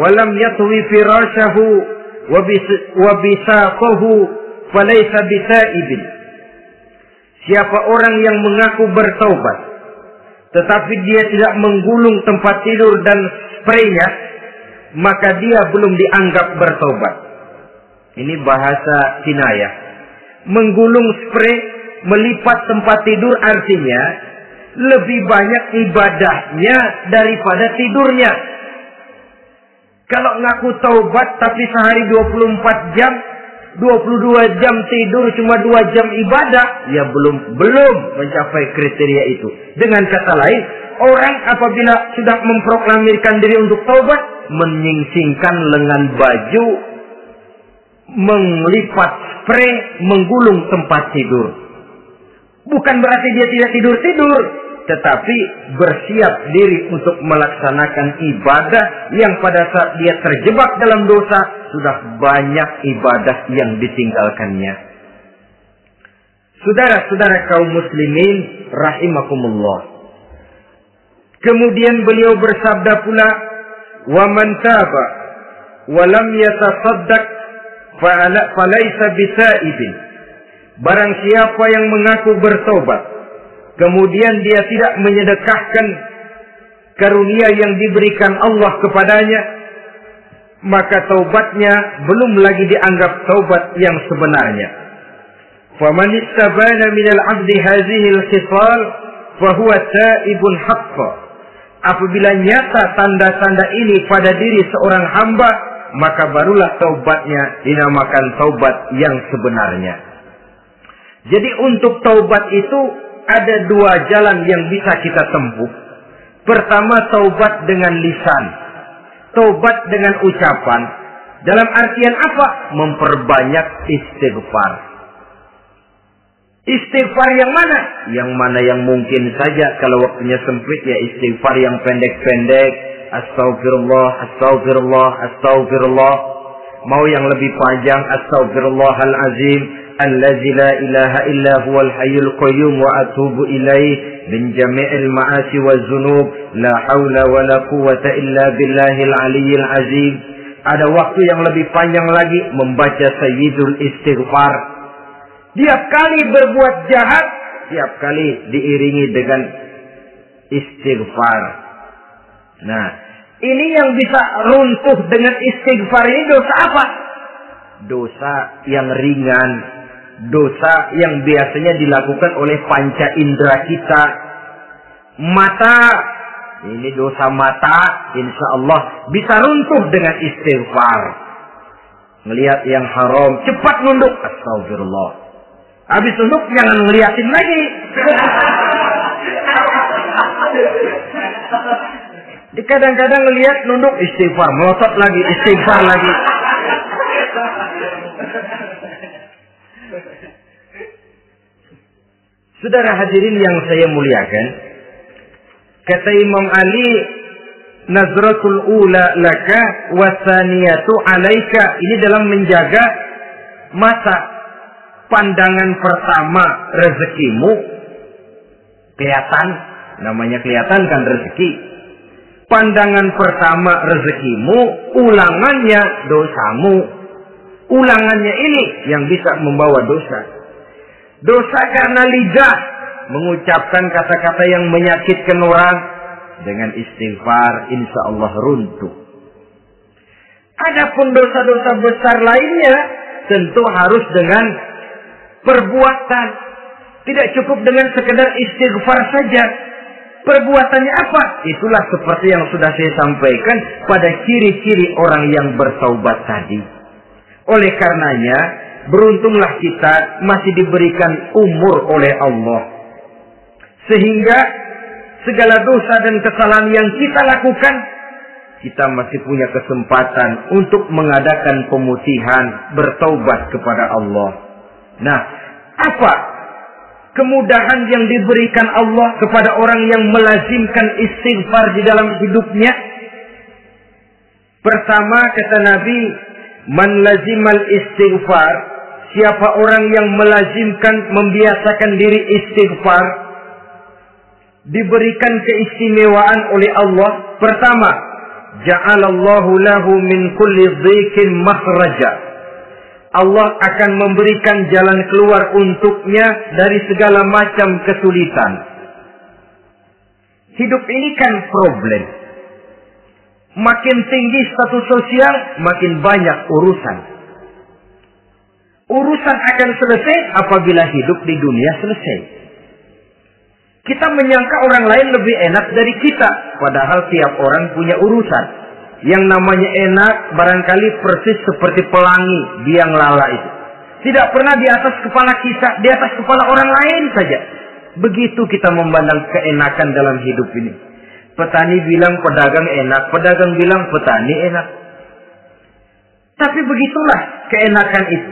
wa lam yatwi firashahu wa bisaqahu falaysa bisaibin." Siapa orang yang mengaku bertobat tetapi dia tidak menggulung tempat tidur dan spraynya, maka dia belum dianggap bertobat. Ini bahasa kinayah. Menggulung spray, melipat tempat tidur artinya lebih banyak ibadahnya daripada tidurnya. Kalau ngaku taubat tapi sehari 24 jam, 22 jam tidur cuma 2 jam ibadah, ya belum belum mencapai kriteria itu. Dengan kata lain, orang apabila sudah memproklamirkan diri untuk taubat, menyingsingkan lengan baju, melipat spray, menggulung tempat tidur. Bukan berarti dia tidak tidur-tidur, tetapi bersiap diri untuk melaksanakan ibadah yang pada saat dia terjebak dalam dosa sudah banyak ibadah yang ditinggalkannya. Saudara-saudara kaum muslimin rahimakumullah. Kemudian beliau bersabda pula, "Wa man taba wa falaisa bisaibin." Barang siapa yang mengaku bertobat kemudian dia tidak menyedekahkan karunia yang diberikan Allah kepadanya, maka taubatnya belum lagi dianggap taubat yang sebenarnya. فَمَنِ اسْتَبَانَ مِنَ الْعَبْدِ هَذِهِ الْخِصَالِ فَهُوَ تَائِبٌ حَقًّا Apabila nyata tanda-tanda ini pada diri seorang hamba, maka barulah taubatnya dinamakan taubat yang sebenarnya. Jadi untuk taubat itu ada dua jalan yang bisa kita tempuh. Pertama taubat dengan lisan. Taubat dengan ucapan. Dalam artian apa? Memperbanyak istighfar. Istighfar yang mana? Yang mana yang mungkin saja kalau waktunya sempit ya istighfar yang pendek-pendek astagfirullah, astagfirullah, astagfirullah. Mau yang lebih panjang, astagfirullahal azim. Allazi la ilaha illa huwal hayyul qayyum wa atubu ilaih min jami'il ma'asi wa zunub. La hawla wa la quwata illa billahil aliyil azim. Ada waktu yang lebih panjang lagi membaca Sayyidul Istighfar. Tiap kali berbuat jahat, tiap kali diiringi dengan istighfar Nah, ini yang bisa runtuh dengan istighfar ini dosa apa? Dosa yang ringan, dosa yang biasanya dilakukan oleh panca indera kita. Mata ini dosa mata, insya Allah bisa runtuh dengan istighfar. Ngelihat yang haram, cepat nunduk. Astagfirullah. Habis nunduk jangan ngeliatin lagi. [laughs] kadang-kadang ngelihat nunduk istighfar, melotot lagi, istighfar lagi. Saudara hadirin yang saya muliakan, kata Imam Ali, Nazratul ula laka wasaniyatu alaika. Ini dalam menjaga masa pandangan pertama rezekimu kelihatan namanya kelihatan kan rezeki pandangan pertama rezekimu ulangannya dosamu ulangannya ini yang bisa membawa dosa dosa karena lidah mengucapkan kata-kata yang menyakitkan orang dengan istighfar insya Allah runtuh adapun dosa-dosa besar lainnya tentu harus dengan perbuatan. Tidak cukup dengan sekedar istighfar saja. Perbuatannya apa? Itulah seperti yang sudah saya sampaikan pada ciri-ciri orang yang bertaubat tadi. Oleh karenanya, beruntunglah kita masih diberikan umur oleh Allah. Sehingga segala dosa dan kesalahan yang kita lakukan, kita masih punya kesempatan untuk mengadakan pemutihan, bertaubat kepada Allah. Nah, apa kemudahan yang diberikan Allah kepada orang yang melazimkan istighfar di dalam hidupnya? Pertama kata Nabi, man lazimal istighfar, siapa orang yang melazimkan membiasakan diri istighfar, diberikan keistimewaan oleh Allah. Pertama, ja'alallahu lahu min kulli dhikin makhraja Allah akan memberikan jalan keluar untuknya dari segala macam kesulitan. Hidup ini kan problem. Makin tinggi status sosial, makin banyak urusan. Urusan akan selesai apabila hidup di dunia selesai. Kita menyangka orang lain lebih enak dari kita, padahal tiap orang punya urusan yang namanya enak barangkali persis seperti pelangi biang lala itu. Tidak pernah di atas kepala kita, di atas kepala orang lain saja. Begitu kita memandang keenakan dalam hidup ini. Petani bilang pedagang enak, pedagang bilang petani enak. Tapi begitulah keenakan itu.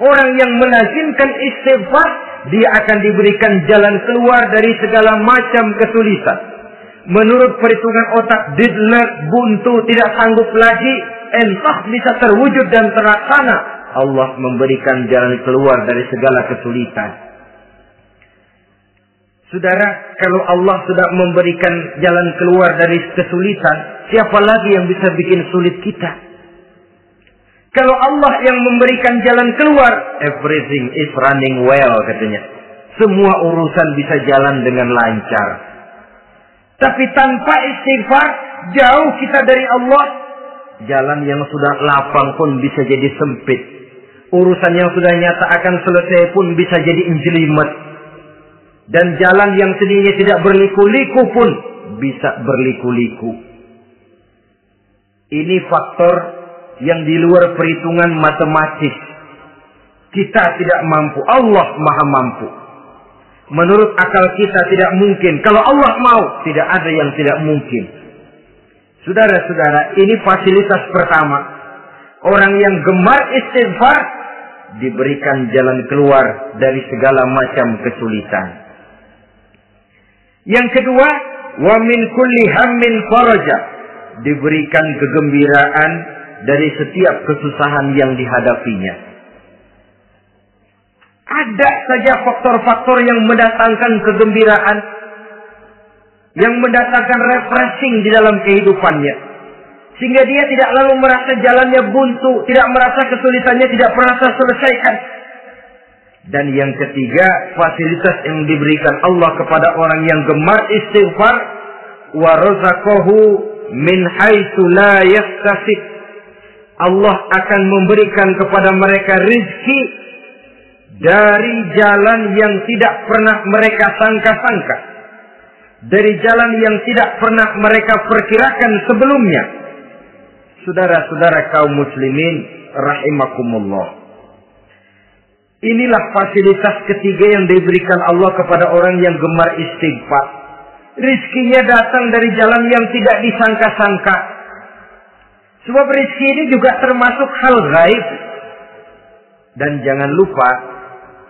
Orang yang melazimkan istighfar, dia akan diberikan jalan keluar dari segala macam kesulitan menurut perhitungan otak Didler buntu tidak sanggup lagi entah bisa terwujud dan terlaksana Allah memberikan jalan keluar dari segala kesulitan Saudara, kalau Allah sudah memberikan jalan keluar dari kesulitan, siapa lagi yang bisa bikin sulit kita? Kalau Allah yang memberikan jalan keluar, everything is running well katanya. Semua urusan bisa jalan dengan lancar. Tapi tanpa istighfar, jauh kita dari Allah. Jalan yang sudah lapang pun bisa jadi sempit. Urusan yang sudah nyata akan selesai pun bisa jadi injelimet. Dan jalan yang sedinya tidak berliku-liku pun bisa berliku-liku. Ini faktor yang di luar perhitungan matematis. Kita tidak mampu, Allah maha mampu. Menurut akal kita tidak mungkin. Kalau Allah mau, tidak ada yang tidak mungkin. Saudara-saudara, ini fasilitas pertama. Orang yang gemar istighfar diberikan jalan keluar dari segala macam kesulitan. Yang kedua, wa min kulli hammin faraja. Diberikan kegembiraan dari setiap kesusahan yang dihadapinya. Ada saja faktor-faktor yang mendatangkan kegembiraan. Yang mendatangkan refreshing di dalam kehidupannya. Sehingga dia tidak lalu merasa jalannya buntu. Tidak merasa kesulitannya tidak pernah terselesaikan. Dan yang ketiga, fasilitas yang diberikan Allah kepada orang yang gemar istighfar. Warazaqahu min haitsu la yahtasib. Allah akan memberikan kepada mereka rizki dari jalan yang tidak pernah mereka sangka-sangka. dari jalan yang tidak pernah mereka perkirakan sebelumnya. Saudara-saudara kaum muslimin rahimakumullah. Inilah fasilitas ketiga yang diberikan Allah kepada orang yang gemar istighfar. Rizkinya datang dari jalan yang tidak disangka-sangka. Sebab rizki ini juga termasuk hal gaib. Dan jangan lupa,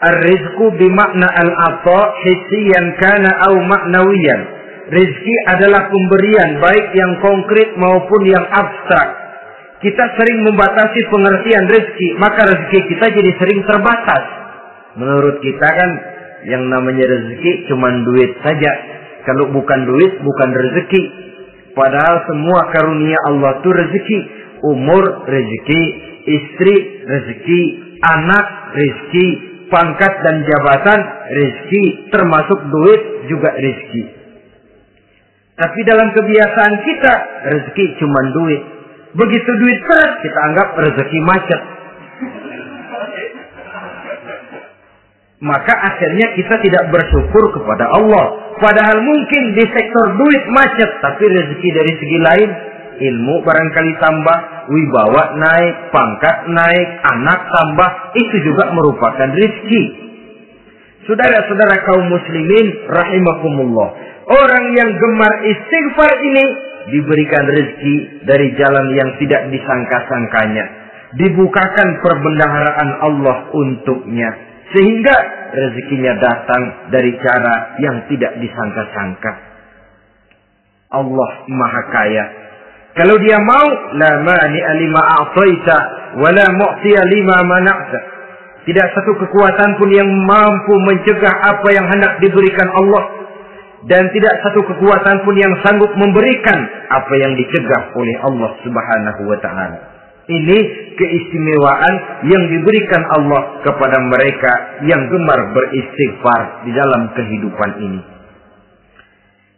Ar-rizku bimakna al-ata hissiyan kana au maknawiyan. Rizki adalah pemberian baik yang konkret maupun yang abstrak. Kita sering membatasi pengertian rezeki, maka rezeki kita jadi sering terbatas. Menurut kita kan yang namanya rezeki cuma duit saja. Kalau bukan duit, bukan rezeki. Padahal semua karunia Allah itu rezeki. Umur rezeki, istri rezeki, anak rezeki, pangkat dan jabatan rezeki, termasuk duit juga rezeki. Tapi dalam kebiasaan kita rezeki cuma duit. Begitu duit berat kita anggap rezeki macet. Maka akhirnya kita tidak bersyukur kepada Allah. Padahal mungkin di sektor duit macet, tapi rezeki dari segi lain ilmu barangkali tambah, wibawa naik, pangkat naik, anak tambah, itu juga merupakan rezeki. Saudara-saudara kaum muslimin rahimakumullah. Orang yang gemar istighfar ini diberikan rezeki dari jalan yang tidak disangka-sangkanya. Dibukakan perbendaharaan Allah untuknya. Sehingga rezekinya datang dari cara yang tidak disangka-sangka. Allah Maha Kaya. Kalau dia mau, la mani alima a'taita wa la mu'tiya lima mana'ta. Tidak satu kekuatan pun yang mampu mencegah apa yang hendak diberikan Allah dan tidak satu kekuatan pun yang sanggup memberikan apa yang dicegah oleh Allah Subhanahu wa taala. Ini keistimewaan yang diberikan Allah kepada mereka yang gemar beristighfar di dalam kehidupan ini.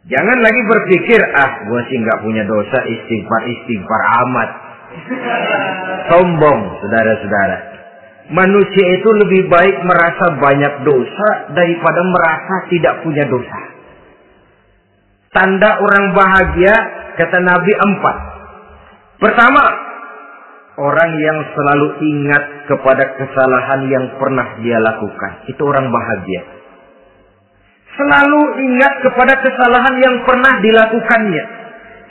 Jangan lagi berpikir, ah gue sih nggak punya dosa istighfar istighfar amat. Sombong, saudara-saudara. Manusia itu lebih baik merasa banyak dosa daripada merasa tidak punya dosa. Tanda orang bahagia, kata Nabi empat. Pertama, orang yang selalu ingat kepada kesalahan yang pernah dia lakukan. Itu orang bahagia selalu ingat kepada kesalahan yang pernah dilakukannya.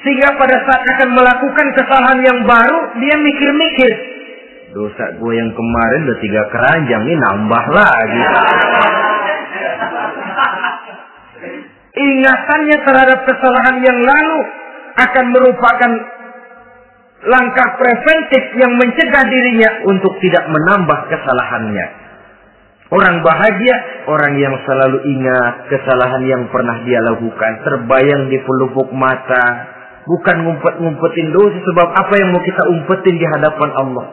Sehingga pada saat akan melakukan kesalahan yang baru, dia mikir-mikir. Dosa gue yang kemarin udah tiga keranjang, ini nambah lagi. Ingatannya terhadap kesalahan yang lalu akan merupakan langkah preventif yang mencegah dirinya untuk tidak menambah kesalahannya. Orang bahagia, orang yang selalu ingat kesalahan yang pernah dia lakukan, terbayang di pelupuk mata, bukan ngumpet-ngumpetin dosa sebab apa yang mau kita umpetin di hadapan Allah.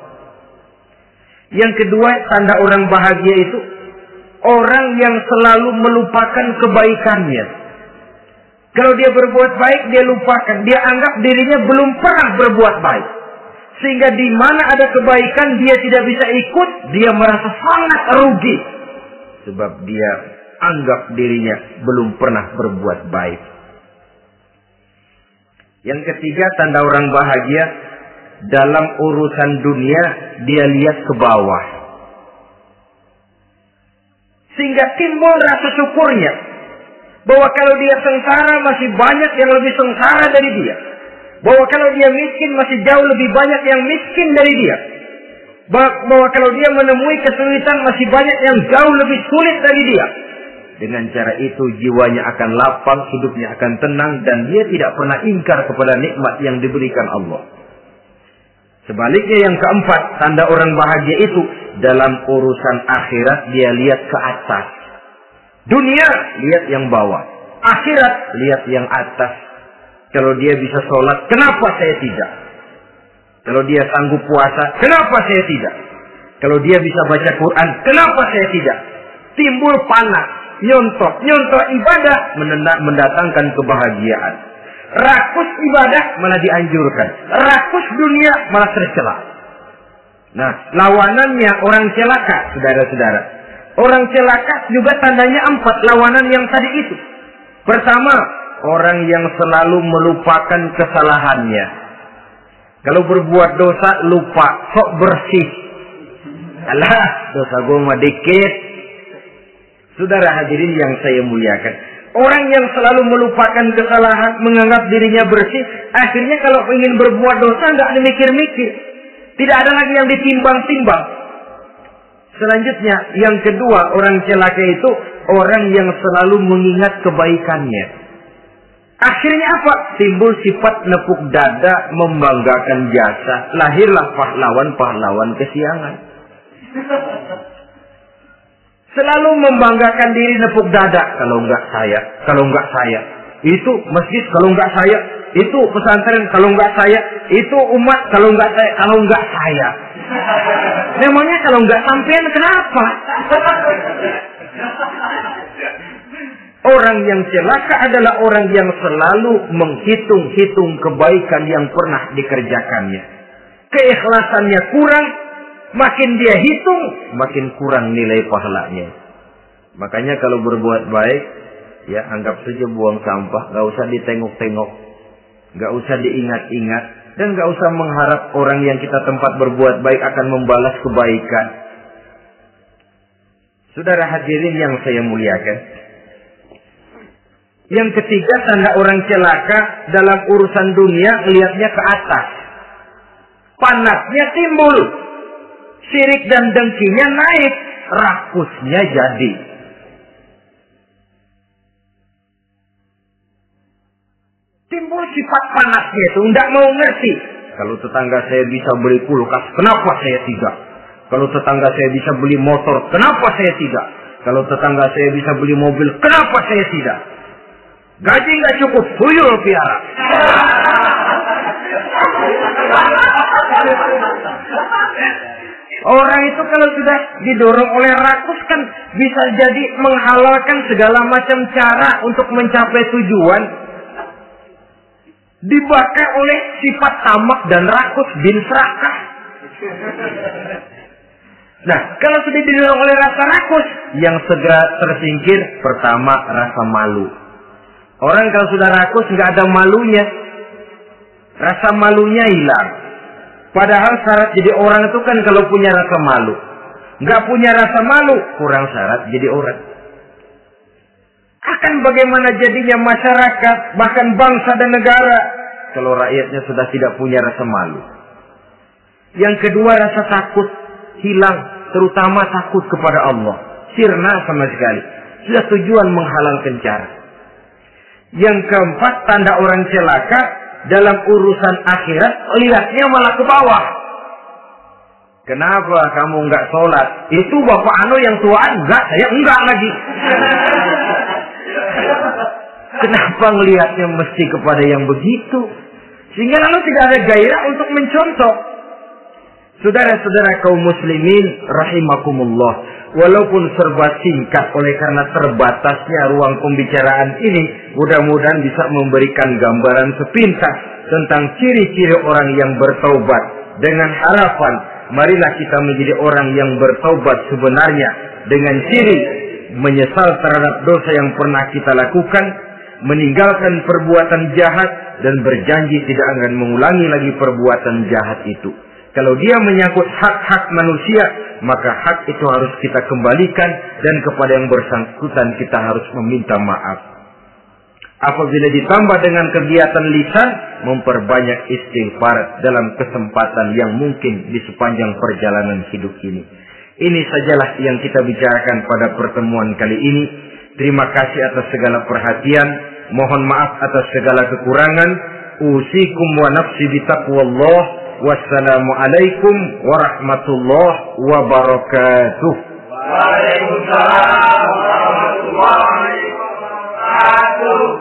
Yang kedua, tanda orang bahagia itu orang yang selalu melupakan kebaikannya. Kalau dia berbuat baik, dia lupakan. Dia anggap dirinya belum pernah berbuat baik. Sehingga di mana ada kebaikan dia tidak bisa ikut, dia merasa sangat rugi. Sebab dia anggap dirinya belum pernah berbuat baik. Yang ketiga tanda orang bahagia dalam urusan dunia dia lihat ke bawah. Sehingga timbul rasa syukurnya. Bahwa kalau dia sengsara masih banyak yang lebih sengsara dari dia bahwa kalau dia miskin masih jauh lebih banyak yang miskin dari dia. Bahwa kalau dia menemui kesulitan masih banyak yang jauh lebih sulit dari dia. Dengan cara itu jiwanya akan lapang, hidupnya akan tenang dan dia tidak pernah ingkar kepada nikmat yang diberikan Allah. Sebaliknya yang keempat, tanda orang bahagia itu dalam urusan akhirat dia lihat ke atas. Dunia lihat yang bawah. Akhirat lihat yang atas. Kalau dia bisa sholat, kenapa saya tidak? Kalau dia sanggup puasa, kenapa saya tidak? Kalau dia bisa baca Quran, kenapa saya tidak? Timbul panas, nyontok, nyontok ibadah mendatangkan kebahagiaan. Rakus ibadah malah dianjurkan. Rakus dunia malah tercela. Nah, lawanannya orang celaka, saudara-saudara. Orang celaka juga tandanya empat lawanan yang tadi itu. Pertama, orang yang selalu melupakan kesalahannya. Kalau berbuat dosa lupa, sok bersih. Alah, dosa gue mah dikit. Saudara hadirin yang saya muliakan. Orang yang selalu melupakan kesalahan, menganggap dirinya bersih, akhirnya kalau ingin berbuat dosa nggak dimikir-mikir. Tidak ada lagi yang ditimbang-timbang. Selanjutnya, yang kedua, orang celaka itu orang yang selalu mengingat kebaikannya. Akhirnya apa? Timbul sifat nepuk dada, membanggakan jasa. Lahirlah pahlawan-pahlawan kesiangan. Selalu membanggakan diri nepuk dada. Kalau enggak saya, kalau enggak saya. Itu masjid kalau enggak saya. Itu pesantren kalau enggak saya. Itu umat kalau enggak saya. Kalau enggak saya. Memangnya kalau enggak sampean kenapa? Orang yang celaka adalah orang yang selalu menghitung-hitung kebaikan yang pernah dikerjakannya. Keikhlasannya kurang, makin dia hitung, makin kurang nilai pahalanya. Makanya kalau berbuat baik, ya anggap saja buang sampah, gak usah ditengok-tengok, gak usah diingat-ingat, dan gak usah mengharap orang yang kita tempat berbuat baik akan membalas kebaikan. Saudara hadirin yang saya muliakan, yang ketiga tanda orang celaka dalam urusan dunia melihatnya ke atas. Panasnya timbul. Sirik dan dengkinya naik. Rakusnya jadi. Timbul sifat panasnya itu. Tidak mau ngerti. Kalau tetangga saya bisa beli kulkas, kenapa saya tidak? Kalau tetangga saya bisa beli motor, kenapa saya tidak? Kalau tetangga saya bisa beli mobil, kenapa saya tidak? Gaji nggak cukup, tuyul piara. Orang itu kalau sudah didorong oleh rakus kan bisa jadi menghalalkan segala macam cara untuk mencapai tujuan. Dibakar oleh sifat tamak dan rakus bin serakah. Nah, kalau sudah didorong oleh rasa rakus, yang segera tersingkir pertama rasa malu. Orang kalau sudah rakus nggak ada malunya, rasa malunya hilang. Padahal syarat jadi orang itu kan kalau punya rasa malu. Nggak punya rasa malu, kurang syarat jadi orang. Akan bagaimana jadinya masyarakat, bahkan bangsa dan negara, kalau rakyatnya sudah tidak punya rasa malu. Yang kedua rasa takut hilang, terutama takut kepada Allah. Sirna sama sekali. Sudah tujuan menghalalkan cara. Yang keempat tanda orang celaka dalam urusan akhirat lihatnya malah ke bawah. Kenapa kamu nggak sholat? Itu bapak anu yang tuaan enggak, saya enggak lagi. Kenapa ngelihatnya mesti kepada yang begitu? Sehingga lalu tidak ada gairah untuk mencontoh. Saudara-saudara kaum muslimin rahimakumullah. Walaupun serba singkat oleh karena terbatasnya ruang pembicaraan ini, mudah-mudahan bisa memberikan gambaran sepintas tentang ciri-ciri orang yang bertaubat dengan harapan marilah kita menjadi orang yang bertaubat sebenarnya dengan ciri menyesal terhadap dosa yang pernah kita lakukan, meninggalkan perbuatan jahat dan berjanji tidak akan mengulangi lagi perbuatan jahat itu. Kalau dia menyangkut hak-hak manusia, maka hak itu harus kita kembalikan dan kepada yang bersangkutan kita harus meminta maaf. Apabila ditambah dengan kegiatan lisan, memperbanyak istighfar dalam kesempatan yang mungkin di sepanjang perjalanan hidup ini. Ini sajalah yang kita bicarakan pada pertemuan kali ini. Terima kasih atas segala perhatian. Mohon maaf atas segala kekurangan. Usikum wa nafsi bitaqwallah. والسلام عليكم ورحمة الله وبركاته. وعليكم السلام ورحمة الله وبركاته.